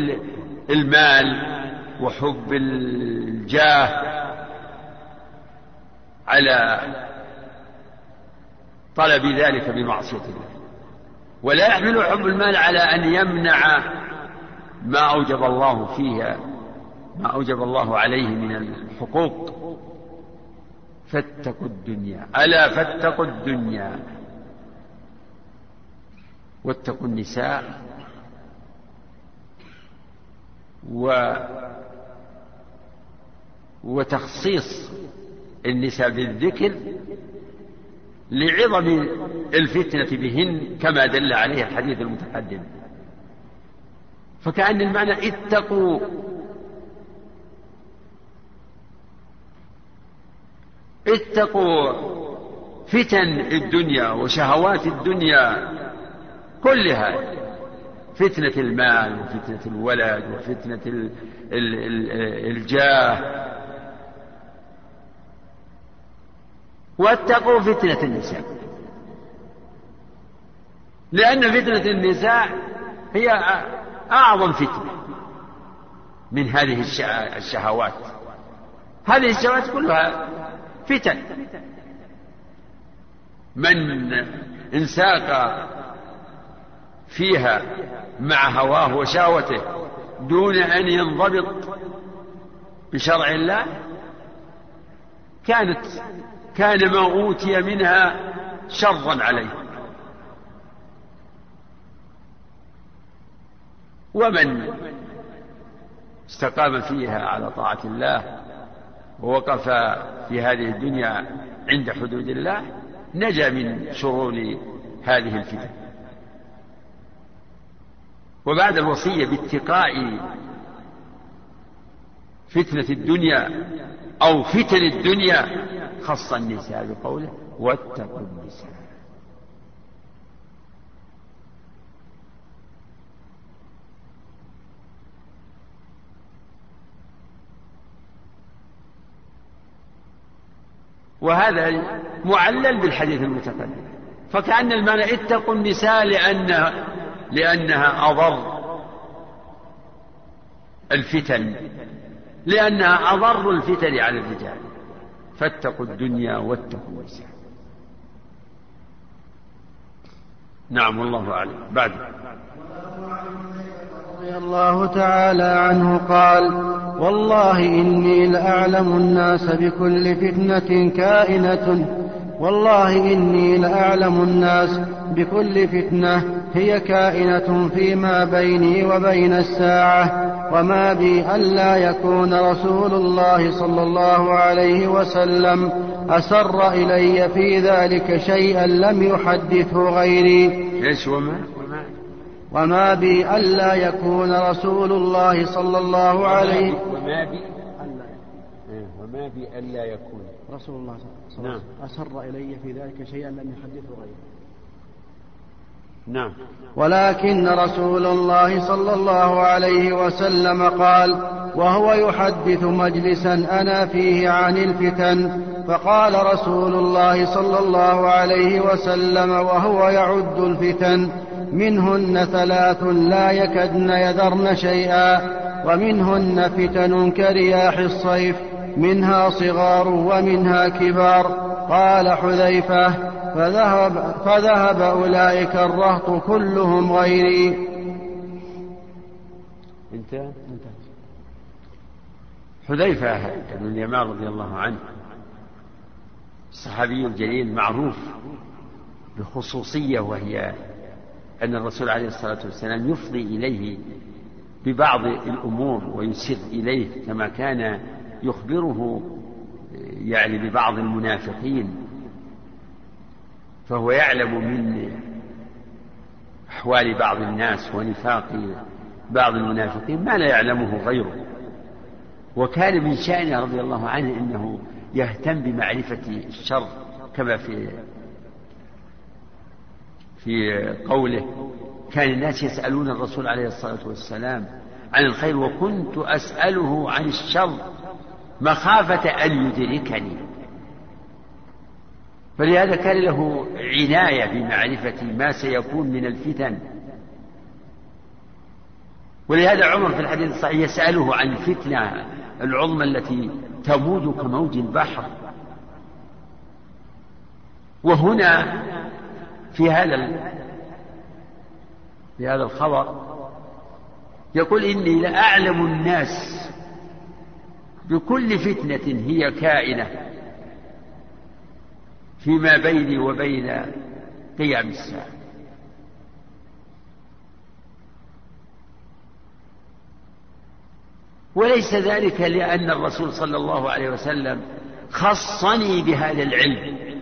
المال وحب الجاه على طلب ذلك بمعصية الله. ولا يحمل حب المال على أن يمنع ما أوجب الله فيها ما أوجب الله عليه من الحقوق. فاتقوا الدنيا. ألا فاتقوا الدنيا. واتقوا النساء. و وتخصيص النساء بالذكر لعظم الفتنة بهن كما دل عليه الحديث المتقدم. فكأن المعنى اتقوا. اتقوا فتن الدنيا وشهوات الدنيا كلها. فتنة المال وفتنة الولد وفتنة الجاه. واتقوا فتنة النساء. لأن فتنة النساء هي أعظم فتنة من هذه الشهوات. هذه الشهوات كلها فتن. من انساق فيها مع هواه وشهوته دون أن ينضبط بشرع الله؟ كانت كان ما أوتي منها شرا عليه. ومن استقام فيها على طاعة الله ووقف في هذه الدنيا عند حدود الله نجا من شرور هذه الفتن. وبعد الوصية باتقاء فتنة الدنيا أو فتن الدنيا خص النساء بقوله واتقوا النساء. وهذا معلل بالحديث المتقدم. فكأن المعنى اتقوا النساء لأنها لأنها أضر الفتن لأنها أضر الفتن على الرجال. فاتقوا الدنيا واتقوا النساء. نعم والله أعلم. بعد. رضي الله تعالى عنه قال والله إني لأعلم الناس بكل فتنة كائنة. والله إني لأعلم الناس بكل فتنة هي كائنة فيما بيني وبين الساعة وما بي ألا يكون رسول الله صلى الله عليه وسلم أسر إلي في ذلك شيئا لم يحدثه غيري. إيش وما؟ وما؟ بي ألا يكون رسول الله صلى الله عليه وما بي إيه، وما بي ألا يكون. رسول الله صلى الله عليه وسلم نعم. أسر إلي في ذلك شيئا لم يحدثه غيره نعم. ولكن رسول الله صلى الله عليه وسلم قال وهو يحدث مجلسا أنا فيه عن الفتن فقال رسول الله صلى الله عليه وسلم وهو يعد الفتن منهن ثلاث لا يكدن يذرن شيئا ومنهن فتن كرياح الصيف منها صغار ومنها كبار. قال حذيفة فذهب, فذهب أولئك الرهط كلهم غيري. انتهى حذيفة بن اليمان رضي الله عنه الصحابي الجليل معروف بخصوصية وهي أن الرسول عليه الصلاة والسلام يفضي إليه ببعض الأمور ويسر إليه كما كان يخبره يعني ببعض المنافقين. فهو يعلم من أحوال بعض الناس ونفاق بعض المنافقين ما لا يعلمه غيره. وكان من شأنه رضي الله عنه أنه يهتم بمعرفة الشر كما في في قوله كان الناس يسألون الرسول عليه الصلاة والسلام عن الخير وكنت أسأله عن الشر مخافة أن يدركني. فلهذا كان له عناية بمعرفة ما سيكون من الفتن. ولهذا عمر في الحديث الصحيح يسأله عن الفتنة العظمى التي تموج كموج البحر. وهنا في هذا في هذا الخبر يقول إني لأعلم الناس بكل فتنة هي كائنة. فيما بيني وبين قيام الساعة. وليس ذلك لأن الرسول صلى الله عليه وسلم خصني بهذا العلم.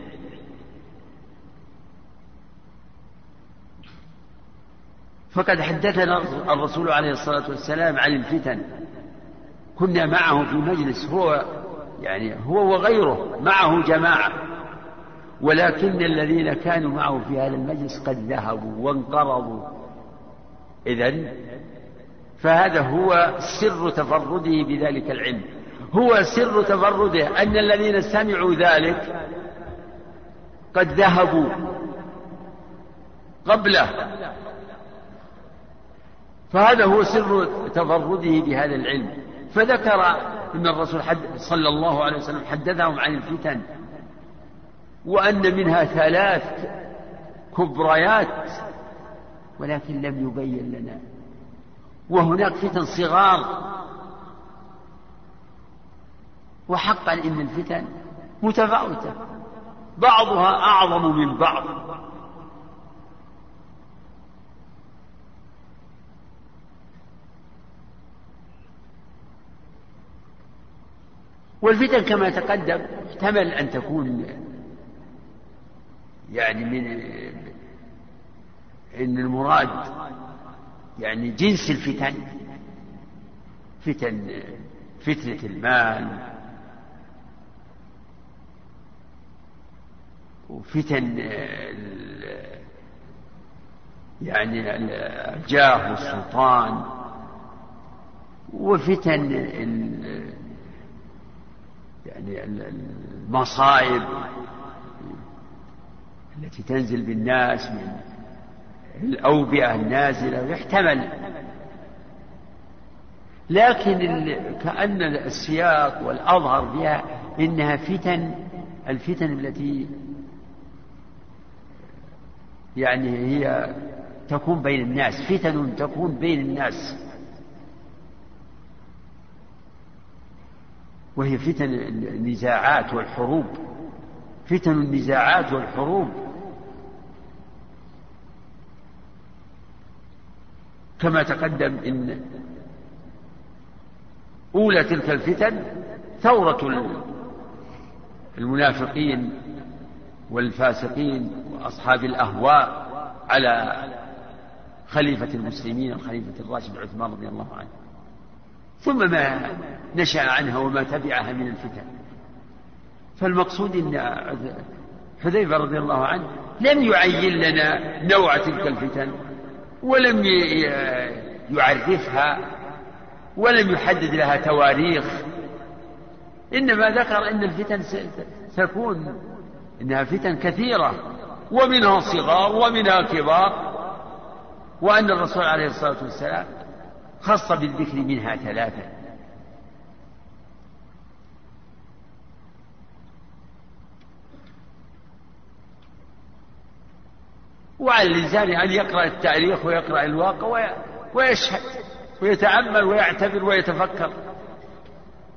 فقد حدثنا الرسول عليه الصلاة والسلام عن الفتن. كنا معه في مجلس هو يعني هو وغيره معه جماعة. ولكن الذين كانوا معه في هذا المجلس قد ذهبوا وانقرضوا. إذا فهذا هو سر تفرده بذلك العلم. هو سر تفرده أن الذين سمعوا ذلك قد ذهبوا قبله. فهذا هو سر تفرده بهذا العلم. فذكر أن الرسول صلى الله عليه وسلم حدثهم عن الفتن. وأن منها ثلاث كبريات ولكن لم يبين لنا. وهناك فتن صغار. وحقا إن الفتن متفاوتة. بعضها أعظم من بعض. والفتن كما تقدم احتمل أن تكون يعني من إن المراد يعني جنس الفتن فتن فتنة المال وفتن يعني الجاه والسلطان وفتن يعني المصائب. التي تنزل بالناس من الأوبئة النازلة يحتمل لكن كأن السياق والأظهر بها إنها فتن الفتن التي يعني هي تكون بين الناس فتن تكون بين الناس. وهي فتن النزاعات والحروب فتن النزاعات والحروب. كما تقدم إن أولى تلك الفتن ثورة المنافقين والفاسقين وأصحاب الأهواء على خليفة المسلمين الخليفة الراشد عثمان رضي الله عنه. ثم ما نشأ عنها وما تبعها من الفتن. فالمقصود إن حذيفة رضي الله عنه لم يعين لنا نوع تلك الفتن. ولم يعرفها ولم يحدد لها تواريخ. إنما ذكر إن الفتن ستكون إنها فتن كثيرة ومنها صغار ومنها كبار وأن الرسول عليه الصلاة والسلام خص بالذكر منها ثلاثة. وعلى الإنسان أن يقرأ التاريخ ويقرأ الواقع ويشهد ويتأمل ويعتبر ويتفكر.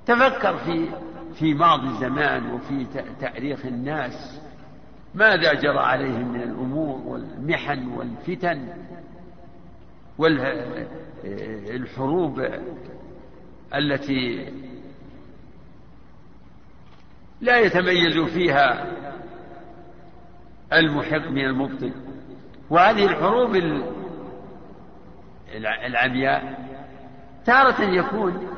تفكر في في ماضي الزمان وفي تاريخ الناس. ماذا جرى عليهم من الأمور والمحن والفتن والحروب التي لا يتميز فيها المحق من المبطل؟ وهذه الحروب العمياء تارة يكون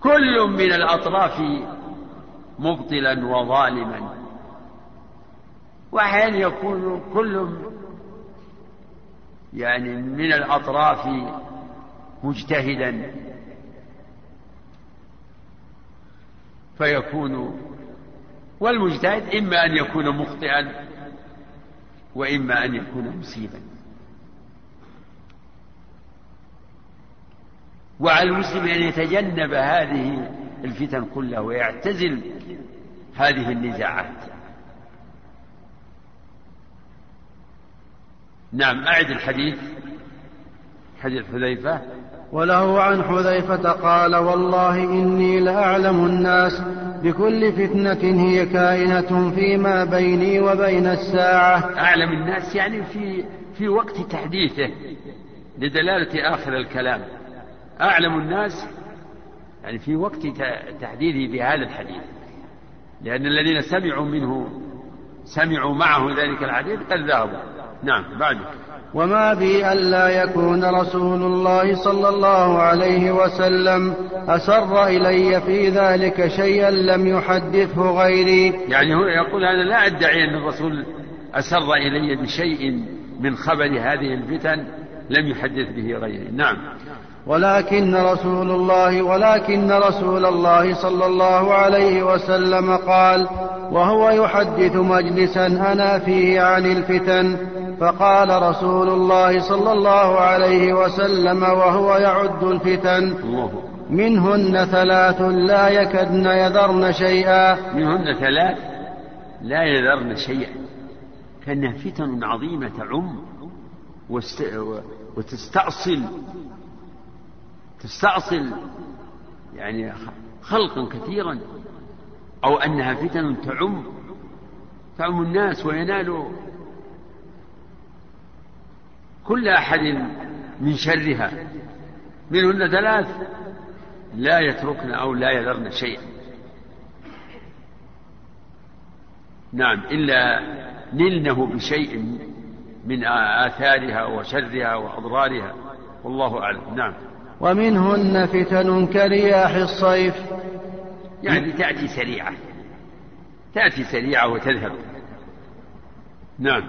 كل من الأطراف مبطلا وظالما. وأحيانا يكون كل يعني من الأطراف مجتهدا. فيكون والمجتهد إما أن يكون مخطئا وإما أن يكون مصيبا. وعلى المسلم أن يتجنب هذه الفتن كلها ويعتزل هذه النزاعات. نعم أعد الحديث. حديث حذيفة. وله عن حذيفة قال والله إني لأعلم الناس بكل فتنة هي كائنة فيما بيني وبين الساعة. أعلم الناس يعني في في وقت تحديثه لدلالة آخر الكلام. أعلم الناس يعني في وقت تحديثه بهذا الحديث. لأن الذين سمعوا منه سمعوا معه ذلك الحديث قد ذهبوا. نعم بعد وما بي ألا يكون رسول الله صلى الله عليه وسلم أسر إلي في ذلك شيئا لم يحدثه غيري. يعني هو يقول أنا لا أدعي أن الرسول أسر إلي بشيء من خبر هذه الفتن لم يحدث به غيري. نعم. ولكن رسول الله ولكن رسول الله صلى الله عليه وسلم قال وهو يحدث مجلسا أنا فيه عن الفتن فقال رسول الله صلى الله عليه وسلم وهو يعد الفتن منهن ثلاث لا يكدن يذرن شيئا. منهن ثلاث لا يذرن شيئا. كأنها فتن عظيمة تعم وتستأصل تستأصل يعني خلقا كثيرا أو أنها فتن تعم تعم الناس وينال كل أحد من شرها. منهن ثلاث لا يتركن أو لا يذرن شيئا. نعم إلا نلنه بشيء من آثارها وشرها وأضرارها. والله أعلم. نعم. ومنهن فتن كرياح الصيف. يعني تأتي سريعة. تأتي سريعة وتذهب. نعم.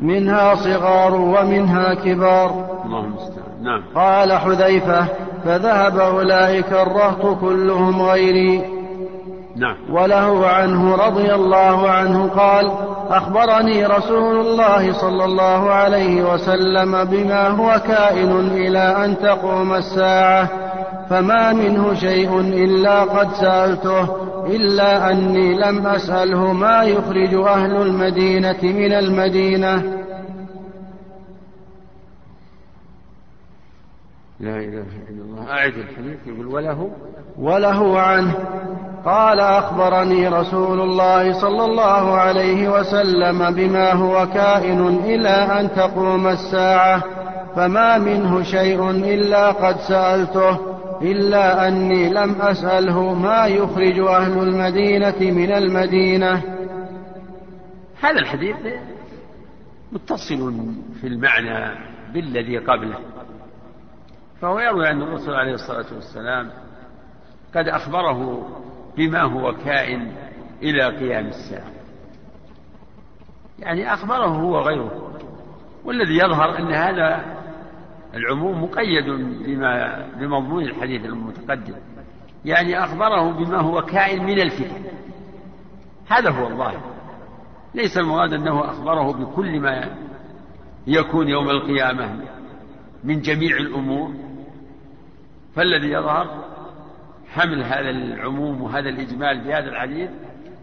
منها صغار ومنها كبار. الله المستعان نعم. قال حذيفة فذهب أولئك الرهط كلهم غيري. نعم. وله عنه رضي الله عنه قال أخبرني رسول الله صلى الله عليه وسلم بما هو كائن إلى أن تقوم الساعة فما منه شيء إلا قد سألته. إلا أني لم أسأله ما يخرج أهل المدينة من المدينة. لا إله إلا الله. أعد الحديث. يقول وله وله عنه. قال أخبرني رسول الله صلى الله عليه وسلم بما هو كائن إلى أن تقوم الساعة فما منه شيء إلا قد سألته. إلا أني لم أسأله ما يخرج أهل المدينة من المدينة. هذا الحديث متصل في المعنى بالذي قبله فهو يروي عن الرسول عليه الصلاة والسلام قد أخبره بما هو كائن إلى قيام الساعة. يعني أخبره هو غيره والذي يظهر أن هذا العموم مقيد بما بمضمون الحديث المتقدم. يعني أخبره بما هو كائن من الفتن. هذا هو الظاهر. ليس المراد أنه أخبره بكل ما يكون يوم القيامة من جميع الأمور. فالذي يظهر حمل هذا العموم وهذا الإجمال في هذا الحديث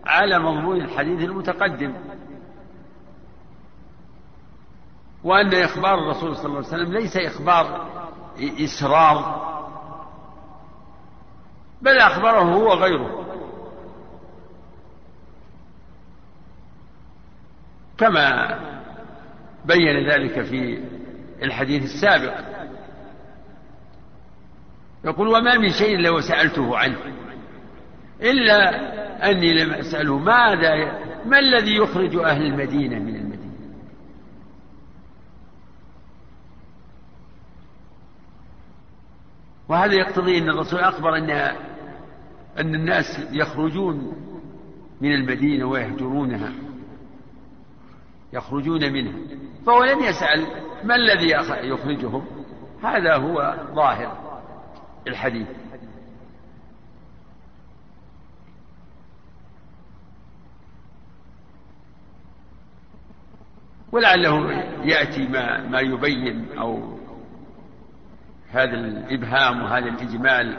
على مضمون الحديث المتقدم. وأن إخبار الرسول صلى الله عليه وسلم ليس إخبار إسرار بل أخبره هو غيره كما بين ذلك في الحديث السابق. يقول وما من شيء لو سألته عنه إلا أني لم أسأله ماذا ما الذي يخرج أهل المدينة من وهذا يقتضي أن الرسول أخبر أن أن الناس يخرجون من المدينة ويهجرونها. يخرجون منها. فهو لم يسأل ما الذي يخرجهم. هذا هو ظاهر الحديث. ولعله يأتي ما, ما يبين أو هذا الإبهام وهذا الإجمال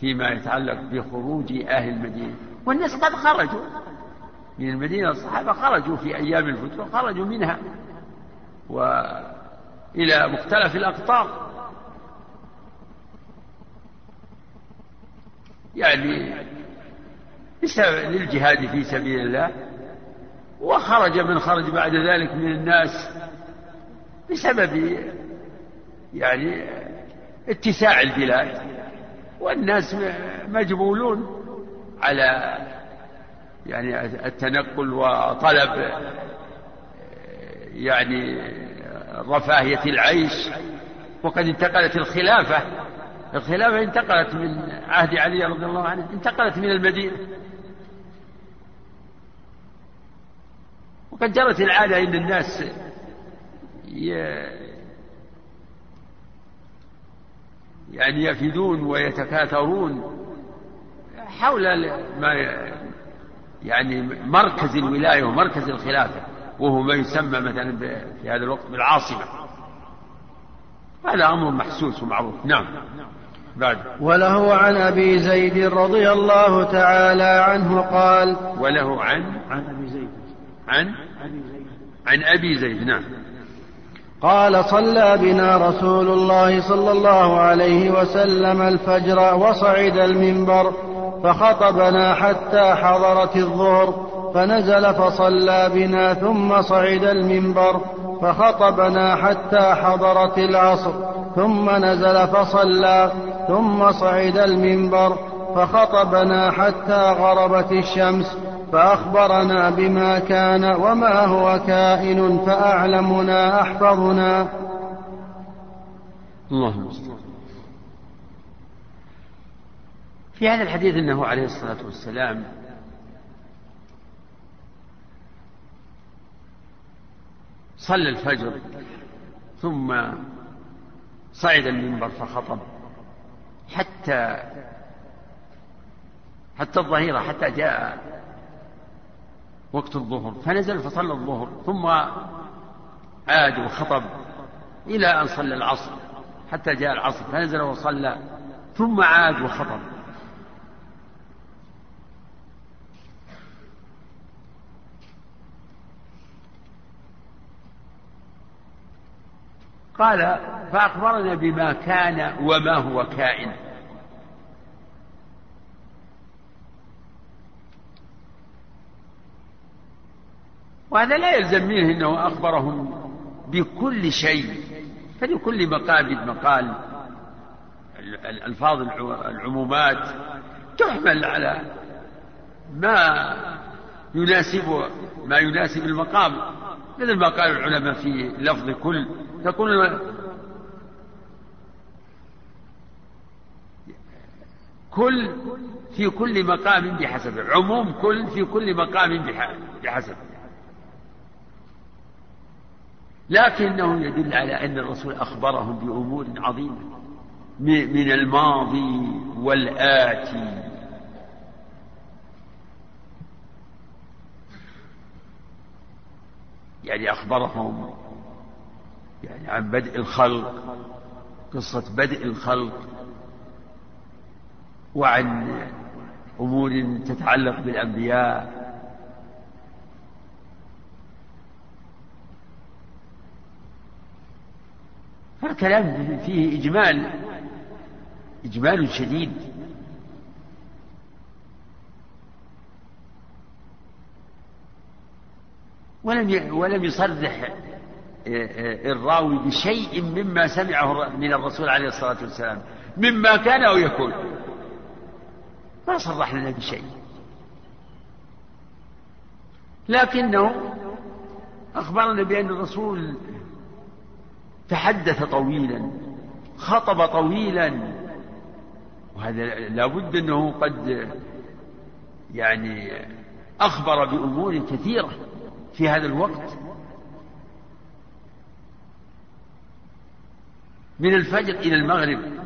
فيما يتعلق بخروج أهل المدينة. والناس قد خرجوا. من المدينة الصحابة خرجوا في أيام الفترة خرجوا منها وإلى مختلف الأقطار. يعني للجهاد في سبيل الله وخرج من خرج بعد ذلك من الناس بسبب يعني اتساع البلاد. والناس مجبولون على يعني التنقل وطلب يعني رفاهية العيش. وقد انتقلت الخلافة الخلافة انتقلت من عهد علي رضي الله عنه انتقلت من المدينة. وقد جرت العادة أن الناس يعني يفدون ويتكاثرون حول ما يعني مركز الولاية ومركز الخلافة وهو ما يسمى مثلا في هذا الوقت بالعاصمة. هذا أمر محسوس ومعروف. نعم. بعد. وله عن أبي زيد رضي الله تعالى عنه قال وله عن عن أبي زيد. عن عن أبي زيد. نعم. قال صلى بنا رسول الله صلى الله عليه وسلم الفجر وصعد المنبر فخطبنا حتى حضرت الظهر فنزل فصلى بنا ثم صعد المنبر فخطبنا حتى حضرت العصر ثم نزل فصلى ثم صعد المنبر فخطبنا حتى غربت الشمس فأخبرنا بما كان وما هو كائن فأعلمنا أحفظنا. اللهم في هذا الحديث أنه عليه الصلاة والسلام صلى الفجر ثم صعد المنبر فخطب حتى حتى الظهيرة حتى جاء وقت الظهر فنزل فصلى الظهر ثم عاد وخطب إلى أن صلى العصر حتى جاء العصر فنزل وصلى ثم عاد وخطب. قال فأخبرنا بما كان وما هو كائن. وهذا لا يلزم منه إنه أخبرهم بكل شيء فلكل مقام مقال. الألفاظ العمومات تحمل على ما يناسب ما يناسب المقام. مثل ما قال العلماء في لفظ كل تكون كل في كل مقام بحسبه عموم كل في كل مقام بحسبه لكنه يدل على أن الرسول أخبرهم بأمور عظيمة. من الماضي والآتي. يعني أخبرهم يعني عن بدء الخلق قصة بدء الخلق وعن أمور تتعلق بالأنبياء. فالكلام فيه إجمال إجمال شديد. ولم ولم يصرح الراوي بشيء مما سمعه من الرسول عليه الصلاة والسلام مما كان أو يكون. ما صرح لنا بشيء. لكنه أخبرنا بأن الرسول تحدث طويلا خطب طويلا. وهذا لابد أنه قد يعني أخبر بأمور كثيرة في هذا الوقت. من الفجر إلى المغرب.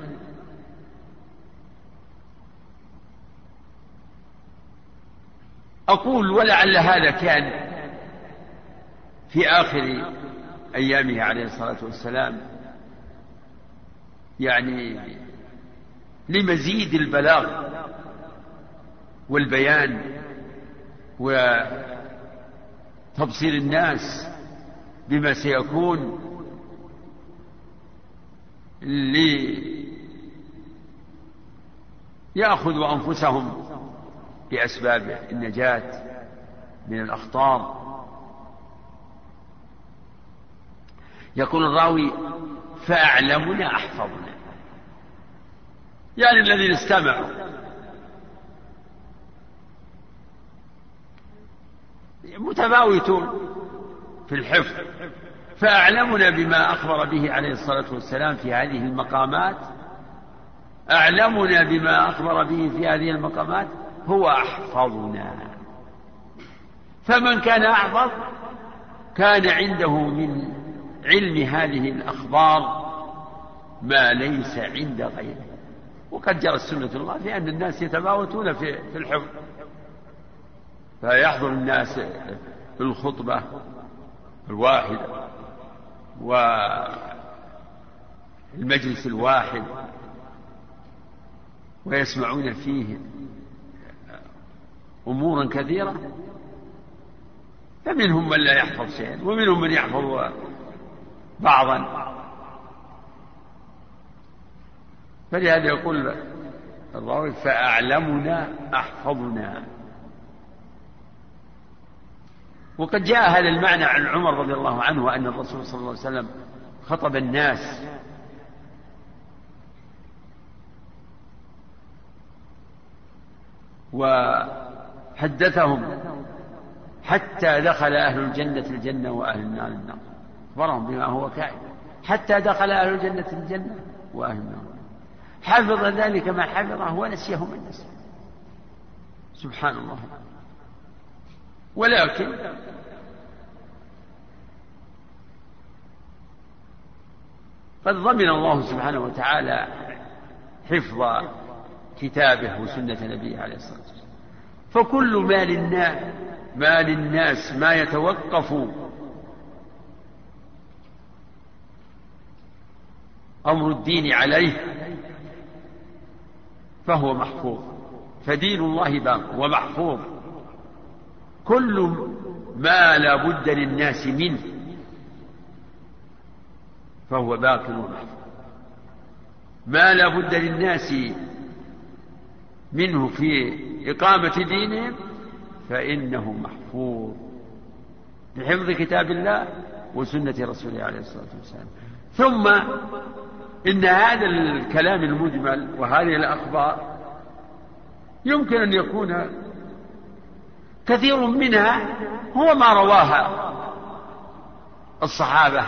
أقول ولعل هذا كان في آخر أيامه عليه الصلاة والسلام يعني لمزيد البلاغ والبيان وتبصير الناس بما سيكون ليأخذوا أنفسهم بأسباب النجاة من الأخطار. يقول الراوي فأعلمنا أحفظنا. يعني الذين استمعوا. متفاوتون في الحفظ. فأعلمنا بما أخبر به عليه الصلاة والسلام في هذه المقامات. أعلمنا بما أخبر به في هذه المقامات. هو أحفظنا. فمن كان أحفظ كان عنده من علم هذه الأخبار ما ليس عند غيره. وقد جرت سنة الله في أن الناس يتفاوتون في في الحفظ. فيحضر الناس الخطبة الواحدة والمجلس الواحد ويسمعون فيه أمورا كثيرة. فمنهم من لا يحفظ شيئا ومنهم من يحفظ بعضا. فلهذا يقول الراوي فأعلمنا أحفظنا. وقد جاء هذا المعنى عن عمر رضي الله عنه أن الرسول صلى الله عليه وسلم خطب الناس. وحدثهم حتى دخل أهل الجنة الجنة وأهل النار النار. أخبرهم بما هو كائن. حتى دخل أهل الجنة الجنة وأهل النار حفظ ذلك ما حفظه ونسيه من نسيه. سبحان الله. ولكن قد ضمن الله سبحانه وتعالى حفظ كتابه وسنة نبيه عليه الصلاة والسلام. فكل ما للناس ما للناس ما يتوقف أمر الدين عليه فهو محفوظ. فدين الله باق ومحفوظ. كل ما لا بد للناس منه فهو باق ومحفوظ ما لا بد للناس منه في إقامة دينهم فإنه محفوظ. بحفظ كتاب الله وسنة رسوله عليه الصلاة والسلام. ثم إن هذا الكلام المجمل وهذه الأخبار يمكن أن يكون كثير منها هو ما رواها الصحابة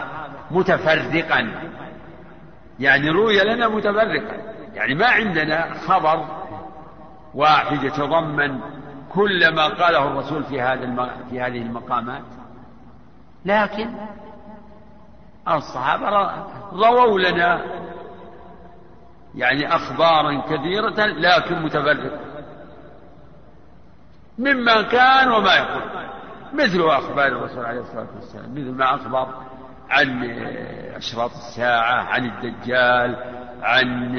متفرقا. يعني روي لنا متفرقا. يعني ما عندنا خبر واحد يتضمن كل ما قاله الرسول في هذا في هذه المقامات. لكن الصحابة رووا لنا يعني أخبارا كثيرة لكن متفرقة. مما كان وما يكون. مثل أخبار الرسول عليه الصلاة والسلام مثل ما أخبر عن أشراط الساعة عن الدجال عن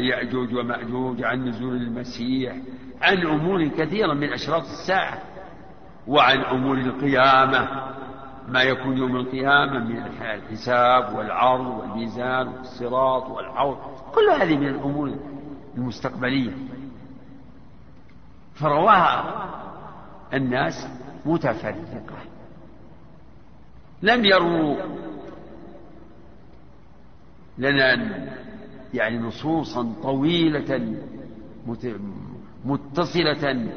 يأجوج ومأجوج عن نزول المسيح عن أمور كثيرة من أشراط الساعة وعن أمور القيامة. ما يكون يوم القيامة من الحساب والعرض والميزان والصراط والحوض كل هذه من الأمور المستقبلية. فرواها الناس متفرقة. لم يروا لنا يعني نصوصا طويلة متصلة.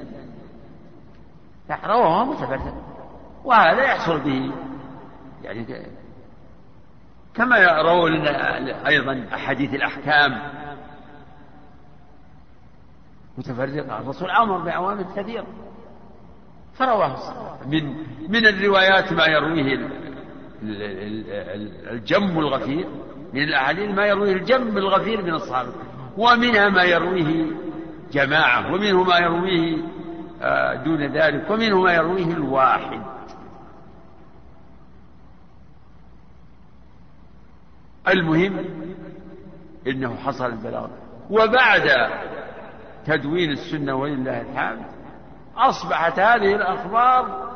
رواها متفرقة. وهذا يحصل به. يعني كما رووا لنا أيضا أحاديث الأحكام. متفرقة. الرسول أمر بأوامر كثيرة. فرواه من من الروايات ما يرويه الجم الغفير. من الأحاديث ما يرويه الجم الغفير من الصحابة. ومنها ما يرويه جماعة. ومنه ما يرويه آه، دون ذلك. ومنه ما يرويه الواحد. المهم إنه حصل البلاغ. وبعد تدوين السنة ولله الحمد أصبحت هذه الأخبار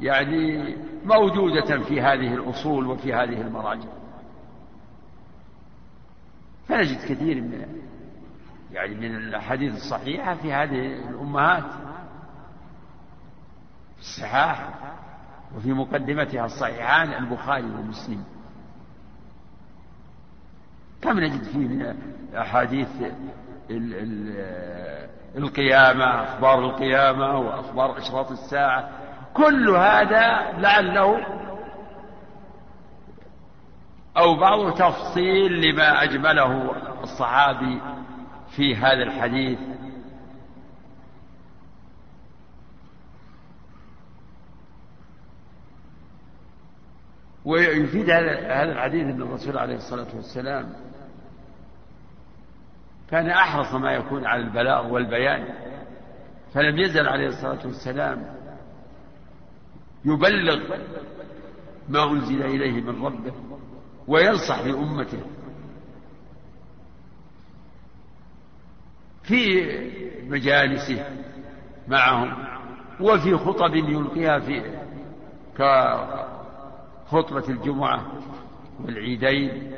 يعني موجودة في هذه الأصول وفي هذه المراجع. فنجد كثير من يعني من الأحاديث الصحيحة في هذه الأمهات في الصحاح وفي مقدمتها الصحيحان البخاري ومسلم. كم نجد فيه من أحاديث القيامة أخبار القيامة وأخبار أشراط الساعة. كل هذا لعله أو بعض تفصيل لما أجمله الصحابي في هذا الحديث. ويفيد هذا الحديث أن الرسول عليه الصلاة والسلام كان أحرص ما يكون على البلاغ والبيان فلم يزل عليه الصلاة والسلام يبلغ ما أنزل إليه من ربه وينصح لأمته. في مجالسه معهم وفي خطب يلقيها في كخطبة الجمعة والعيدين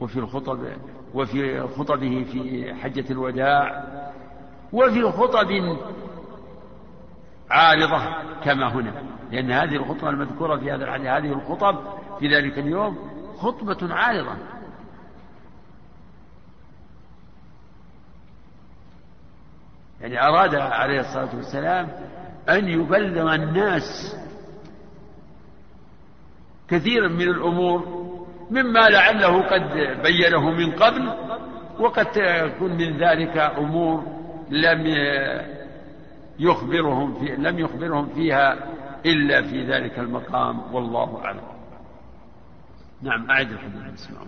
وفي الخطب وفي خطبه في حجة الوداع وفي خطب عارضة كما هنا لأن هذه الخطبة المذكورة في هذا الحديث هذه الخطب في ذلك اليوم خطبة عارضة. يعني أراد عليه الصلاة والسلام أن يبلغ الناس كثيرا من الأمور مما لعله قد بينه من قبل وقد تكون من ذلك أمور لم يخبرهم في لم يخبرهم فيها إلا في ذلك المقام والله أعلم. نعم أعد الحديث اسمعوا.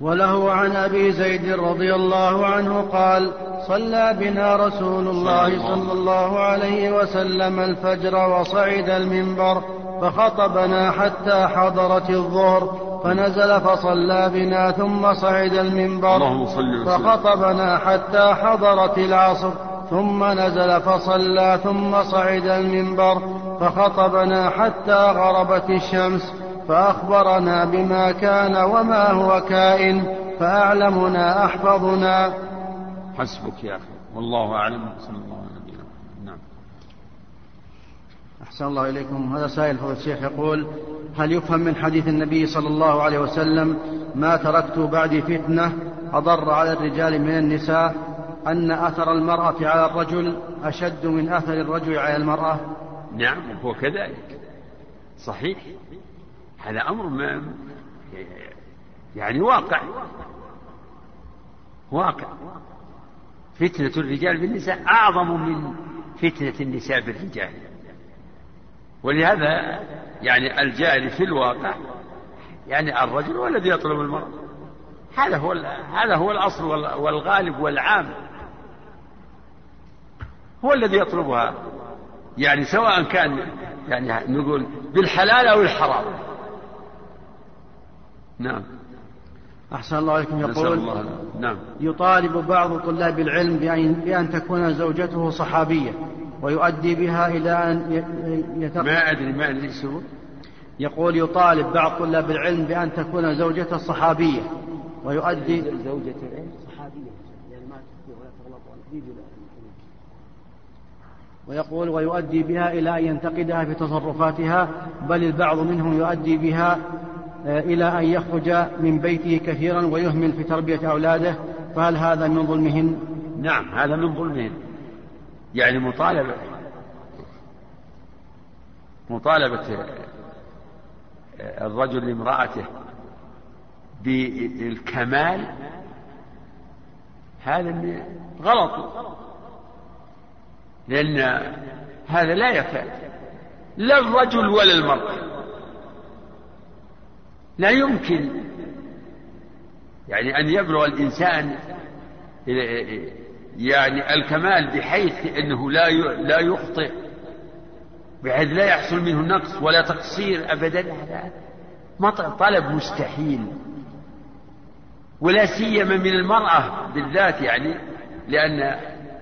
وله عن أبي زيد رضي الله عنه قال صلى بنا رسول الله صلى الله عليه وسلم الفجر وصعد المنبر. فخطبنا حتى حضرت الظهر فنزل فصلى بنا ثم صعد المنبر. فخطبنا حتى حضرت العصر ثم نزل فصلى ثم صعد المنبر. فخطبنا حتى غربت الشمس فأخبرنا بما كان وما هو كائن فأعلمنا أحفظنا. حسبك يا أخي. والله أعلم. صلى الله عليه وسلم نعم أحسن الله إليكم. هذا سائل فضل الشيخ يقول هل يفهم من حديث النبي صلى الله عليه وسلم ما تركت بعدي فتنة أضر على الرجال من النساء أن أثر المرأة على الرجل أشد من أثر الرجل على المرأة نعم هو كذلك. صحيح. هذا أمر ما يعني واقع. واقع. فتنة الرجال بالنساء أعظم من فتنة النساء بالرجال. ولهذا يعني الجاري في الواقع يعني الرجل هو الذي يطلب المرأة هذا هو هذا هو الأصل والغالب والعام. هو الذي يطلبها يعني سواء كان يعني نقول بالحلال أو الحرام. نعم. أحسن الله عليكم يقول الله نعم. يطالب بعض طلاب العلم بأن, بأن تكون زوجته صحابية. ويؤدي بها إلى أن يتق... ما أدري ما أدري شو يقول يطالب بعض طلاب العلم بأن تكون زوجته صحابية ويؤدي زوجة العلم صحابية. يعني ما ولا تغلط ويقول ويؤدي بها إلى أن ينتقدها في تصرفاتها بل البعض منهم يؤدي بها آه، إلى أن يخرج من بيته كثيرا ويهمل في تربية أولاده فهل هذا من ظلمهن؟ نعم هذا من ظلمهن. يعني مطالبة. مطالبة الرجل لامرأته بالكمال هذا غلط. لأن هذا لا يكاد لا الرجل ولا المرأة. لا يمكن يعني أن يبلغ الإنسان يعني الكمال بحيث أنه لا لا يخطئ بحيث لا يحصل منه نقص ولا تقصير أبدا. هذا طلب مستحيل. ولا سيما من المرأة بالذات يعني لأن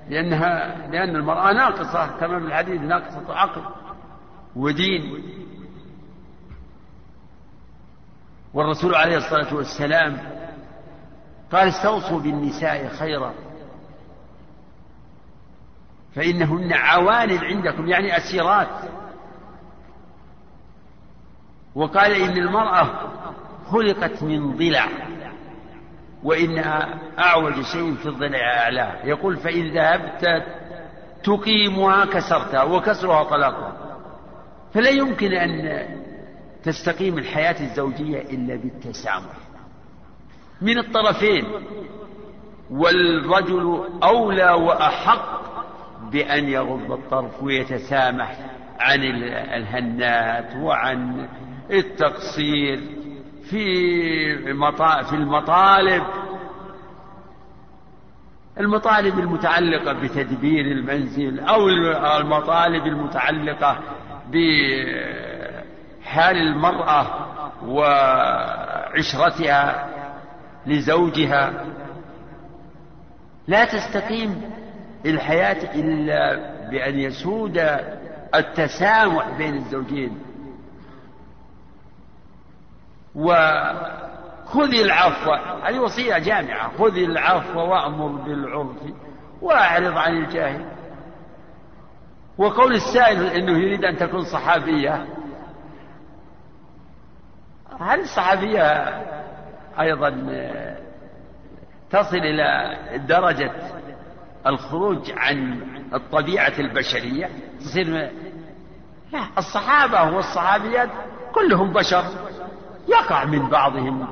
لأنها لأن المرأة ناقصة كما في الحديث ناقصة عقل ودين. والرسول عليه الصلاة والسلام قال استوصوا بالنساء خيرا. فإنهن عوان عندكم يعني أسيرات. وقال إن المرأة خلقت من ضلع وإنها أعوج شيء في الضلع أعلاه يقول فإن ذهبت تقيمها كسرتها وكسرها طلاقها. فلا يمكن أن تستقيم الحياة الزوجية إلا بالتسامح. من الطرفين والرجل أولى وأحق بأن يغض الطرف ويتسامح عن الهنات وعن التقصير في في المطالب. المطالب المتعلقة بتدبير المنزل أو المطالب المتعلقة بحال المرأة وعشرتها لزوجها. لا تستقيم. الحياة إلا بأن يسود التسامح بين الزوجين. وخذ العفو هذه وصية جامعة خذ العفو وأمر بالعرف وأعرض عن الجاهل. وقول السائل أنه يريد أن تكون صحابية. هل الصحابية أيضا تصل إلى درجة الخروج عن الطبيعة البشرية تصير لا. الصحابة والصحابيات كلهم بشر. يقع من بعضهم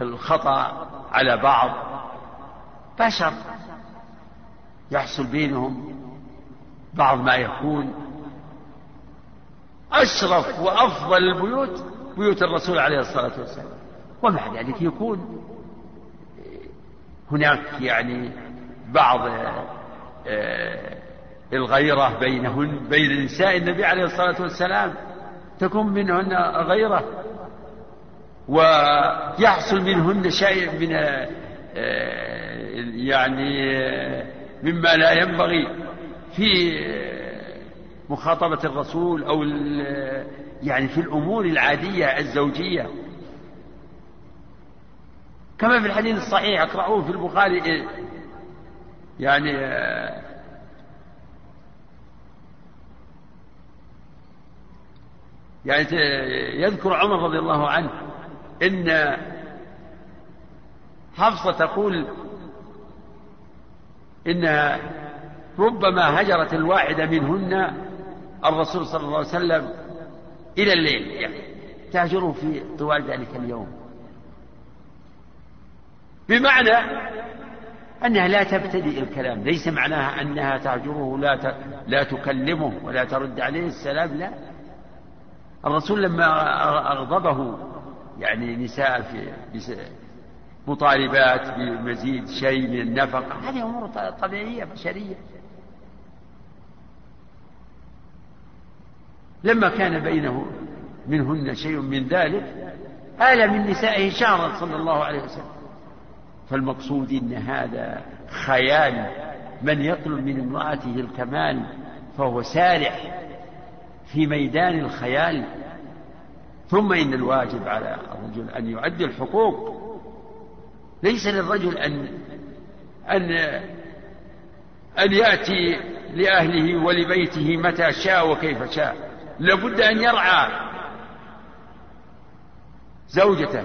الخطأ على بعض. بشر. يحصل بينهم بعض ما يكون. أشرف وأفضل البيوت بيوت الرسول عليه الصلاة والسلام. ومع ذلك يكون. هناك يعني بعض آه، الغيرة بينهن بين نساء النبي عليه الصلاة والسلام تكون منهن غيرة ويحصل منهن شيء من آه، يعني آه، مما لا ينبغي في مخاطبة الرسول أو يعني في الأمور العادية الزوجية. كما في الحديث الصحيح اقرأوه في البخاري يعني يعني يذكر عمر رضي الله عنه إن حفصة تقول إن ربما هجرت الواحدة منهن الرسول صلى الله عليه وسلم إلى الليل. يعني تهجره في طوال ذلك اليوم. بمعنى أنها لا تبتدئ الكلام ليس معناها أنها تهجره لا لا تكلمه ولا ترد عليه السلام لا. الرسول لما أغضبه يعني نساء في مطالبات بمزيد شيء من النفقة هذه أمور طبيعية بشرية. لما كان بينه منهن شيء من ذلك آل من نسائه شهرا صلى الله عليه وسلم. فالمقصود إن هذا خيال. من يطلب من امرأته الكمال فهو سارح في ميدان الخيال. ثم إن الواجب على الرجل أن يؤدي الحقوق. ليس للرجل أن أن أن يأتي لأهله ولبيته متى شاء وكيف شاء. لابد أن يرعى زوجته.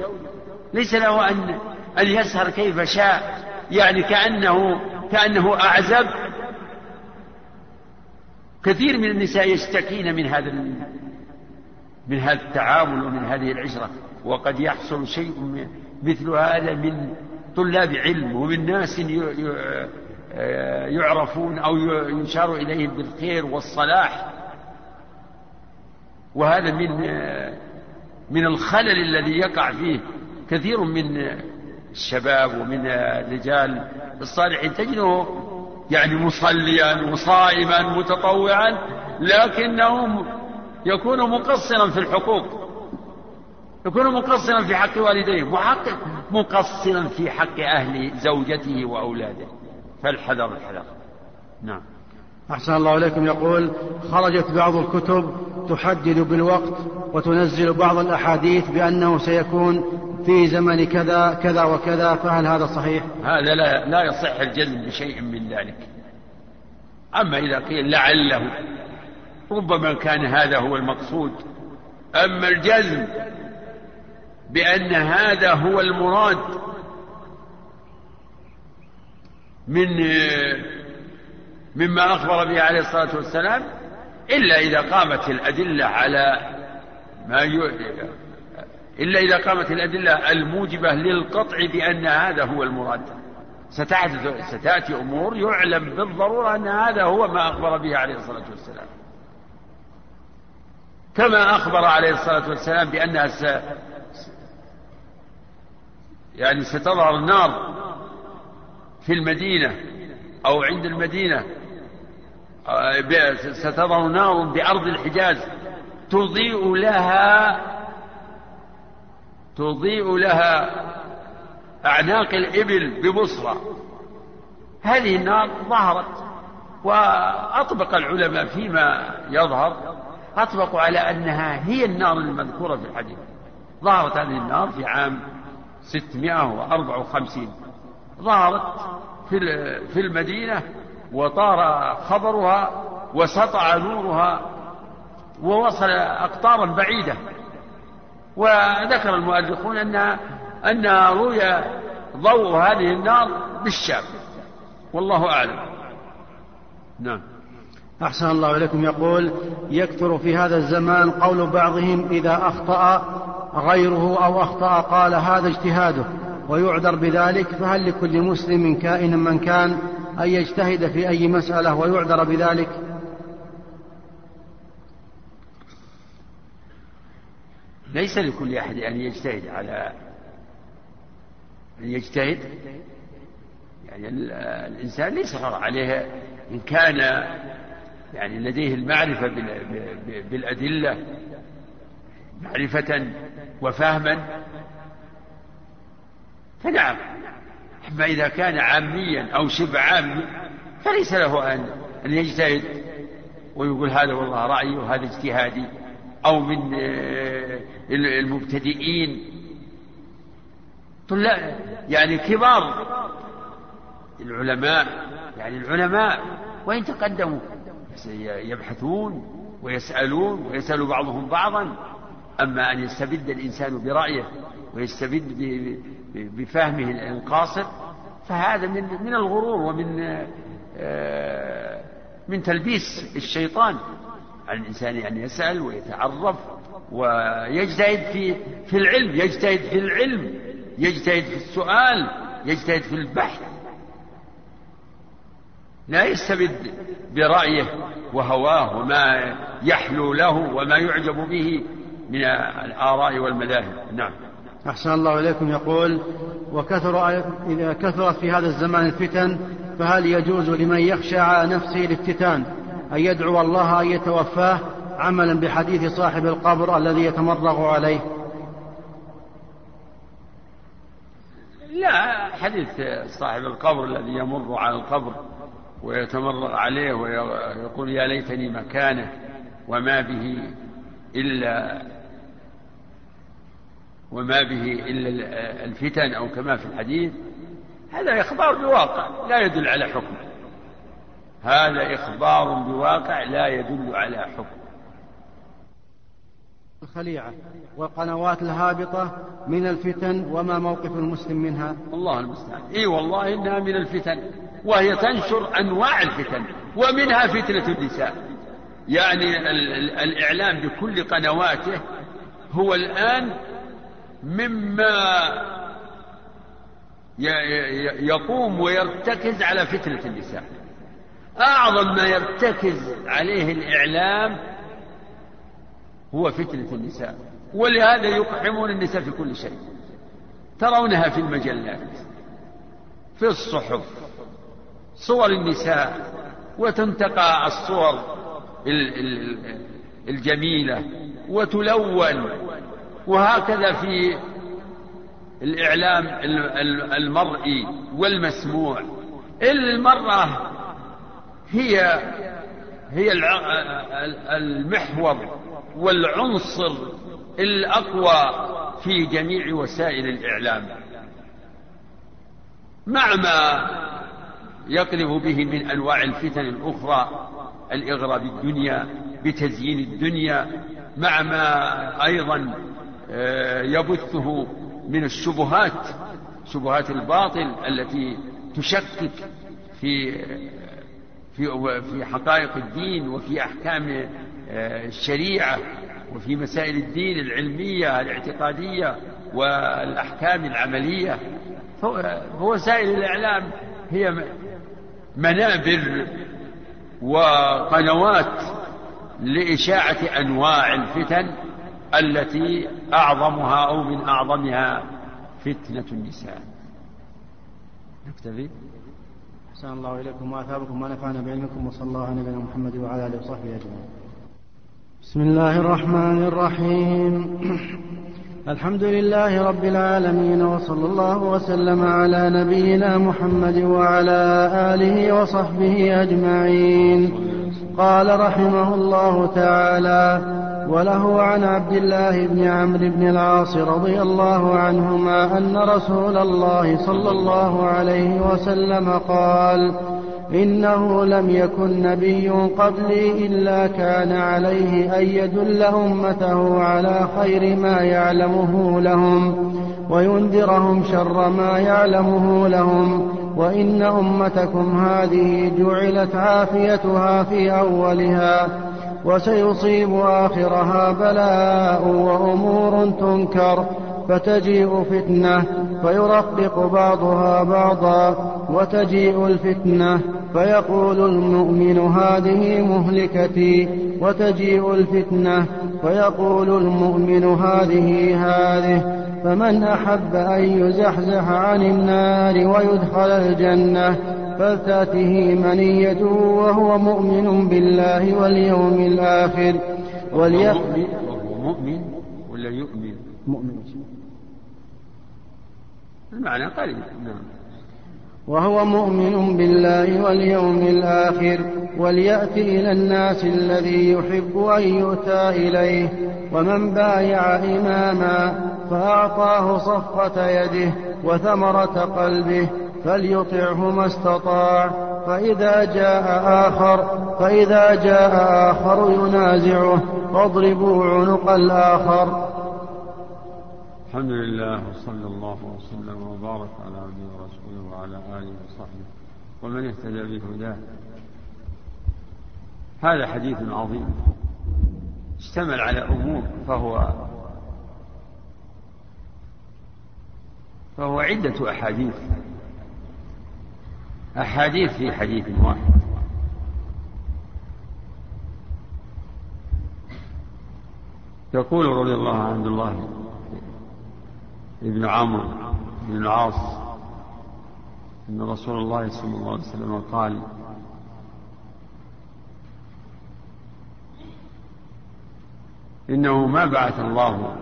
ليس له أن أن يسهر كيف شاء يعني كأنه كأنه أعزب. كثير من النساء يشتكين من هذا من هذا التعامل ومن هذه العشرة وقد يحصل شيء مثل هذا من طلاب علم ومن ناس يعرفون أو يشار إليهم بالخير والصلاح. وهذا من من الخلل الذي يقع فيه كثير من الشباب ومن الرجال الصالحين تجده يعني مصليا وصائما متطوعا لكنه يكون مقصرا في الحقوق يكون مقصرا في حق والديه وحق مقصرا في حق أهل زوجته وأولاده. فالحذر الحذر. نعم. أحسن الله إليكم. يقول خرجت بعض الكتب تحدد بالوقت وتنزل بعض الأحاديث بأنه سيكون في زمن كذا كذا وكذا فهل هذا صحيح؟ هذا لا لا يصح الجزم بشيء من ذلك. أما إذا قيل لعله ربما كان هذا هو المقصود أما الجزم بأن هذا هو المراد من مما أخبر به عليه الصلاة والسلام إلا إذا قامت الأدلة على ما. إلا إذا قامت الأدلة الموجبة للقطع بأن هذا هو المراد. ستأتي أمور يعلم بالضرورة أن هذا هو ما أخبر به عليه الصلاة والسلام. كما أخبر عليه الصلاة والسلام بأنها س... يعني ستظهر النار في المدينة أو عند المدينة. ستظهر نار بأرض الحجاز تضيء لها تضيء لها أعناق الإبل ببصرة. هذه النار ظهرت وأطبق العلماء فيما يظهر أطبقوا على أنها هي النار المذكورة في الحديث. ظهرت هذه النار في عام 654 ظهرت في في المدينة وطار خبرها وسطع نورها ووصل أقطارا بعيدة. وذكر المؤرخون أن أن روي ضوء هذه النار بالشام. والله أعلم. نعم. أحسن الله إليكم. يقول يكثر في هذا الزمان قول بعضهم إذا أخطأ غيره أو أخطأ قال هذا اجتهاده ويعذر بذلك فهل لكل مسلم كائنا من كان أن يجتهد في أي مسألة ويعذر بذلك؟ ليس لكل أحد أن يجتهد على أن يجتهد. يعني الإنسان ليس عليه إن كان يعني لديه المعرفة بالأدلة معرفة وفهما. فنعم أما إذا كان عاميا أو شبه عامي فليس له أن أن يجتهد ويقول هذا والله رأيي وهذا اجتهادي. أو من آه، المبتدئين. طلاب يعني كبار. العلماء يعني العلماء وإن تقدموا يبحثون ويسألون ويسأل بعضهم بعضا. أما أن يستبد الإنسان برأيه ويستبد بفهمه القاصر فهذا من من الغرور ومن آه، من تلبيس الشيطان. الإنسان أن يسأل ويتعرف ويجتهد في في العلم يجتهد في العلم يجتهد في السؤال يجتهد في البحث. لا يستبد برأيه وهواه وما يحلو له وما يعجب به من الآراء والمذاهب. نعم. أحسن الله إليكم. يقول وكثر إذا كثرت في هذا الزمان الفتن فهل يجوز لمن يخشى على نفسه الافتتان؟ أن يدعو الله أن يتوفاه عملا بحديث صاحب القبر الذي يتمرغ عليه. لا حديث صاحب القبر الذي يمر على القبر ويتمرغ عليه ويقول يا ليتني مكانه وما به إلا وما به إلا الفتن أو كما في الحديث هذا إخبار بواقع لا يدل على حكم هذا إخبار بواقع لا يدل على حكم. الخليعة والقنوات الهابطة من الفتن وما موقف المسلم منها. الله المستعان. إي والله إنها من الفتن. وهي تنشر أنواع الفتن ومنها فتنة النساء. يعني الإعلام بكل قنواته هو الآن مما يقوم ويرتكز على فتنة النساء. أعظم ما يرتكز عليه الإعلام هو فتنة النساء ولهذا يقحمون النساء في كل شيء ترونها في المجلات في الصحف صور النساء وتنتقى الصور الجميلة وتلون وهكذا في الإعلام المرئي والمسموع المرأة هي هي المحور والعنصر الأقوى في جميع وسائل الإعلام. مع ما يقلب به من أنواع الفتن الأخرى الإغراء بالدنيا بتزيين الدنيا مع ما أيضا آه، يبثه من الشبهات شبهات الباطل التي تشكك في في في حقائق الدين وفي أحكام آه، الشريعة وفي مسائل الدين العلمية الاعتقادية والأحكام العملية. فوسائل الإعلام هي منابر وقنوات لإشاعة أنواع الفتن التي أعظمها أو من أعظمها فتنة النساء. نكتفي. أحسن الله إليكم وأثابكم ونفعنا بعلمكم وصلى الله على نبينا محمد وعلى آله وصحبه أجمعين. بسم الله الرحمن الرحيم. الحمد لله رب العالمين وصلى الله وسلم على نبينا محمد وعلى آله وصحبه أجمعين. قال رحمه الله تعالى: وله عن عبد الله بن عمرو بن العاص رضي الله عنهما أن رسول الله صلى الله عليه وسلم قال إنه لم يكن نبي قبلي إلا كان عليه أن يدل أمته على خير ما يعلمه لهم وينذرهم شر ما يعلمه لهم وإن أمتكم هذه جعلت عافيتها في أولها. وسيصيب آخرها بلاء وأمور تنكر فتجيء فتنة فيرقق بعضها بعضا وتجيء الفتنة فيقول المؤمن هذه مهلكتي وتجيء الفتنة فيقول المؤمن هذه هذه. فمن أحب أن يزحزح عن النار ويدخل الجنة فلتأته منيته وهو مؤمن بالله واليوم الآخر. وليأخذ وهو مؤمن ولا يؤمن؟ مؤمن. المعنى قريب. نعم. وهو مؤمن بالله واليوم الآخر. وليأت إلى الناس الذي يحب أن يؤتى إليه. ومن بايع إماما فأعطاه صفة يده وثمرة قلبه. فليطعه ما استطاع فإذا جاء آخر فإذا جاء آخر ينازعه فاضربوا عنق الآخر. الحمد لله وصلى الله وسلم وبارك على عبده ورسوله وعلى آله وصحبه ومن اهتدى بهداه. هذا حديث عظيم اشتمل على أمور فهو فهو عدة أحاديث. أحاديث في حديث واحد. يقول رضي الله عنه عبد الله ابن عمرو بن العاص أن رسول الله صلى الله عليه وسلم قال إنه ما بعث الله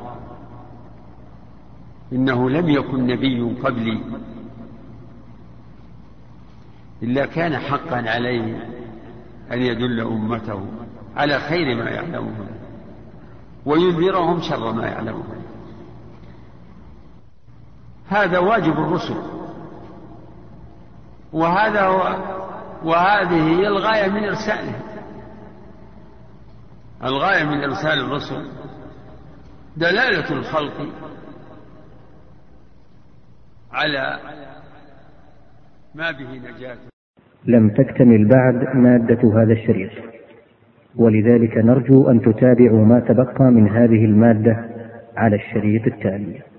إنه لم يكن نبي قبلي. إلا كان حقا عليه أن يدل أمته على خير ما يعلمه وينذرهم شر ما يعلمه هذا واجب الرسل. وهذا هو وهذه هي الغاية من إرساله. الغاية من إرسال الرسل دلالة الخلق على ما به نجاة. لم تكتمل بعد مادة هذا الشريط. ولذلك نرجو أن تتابعوا ما تبقى من هذه المادة على الشريط التالي.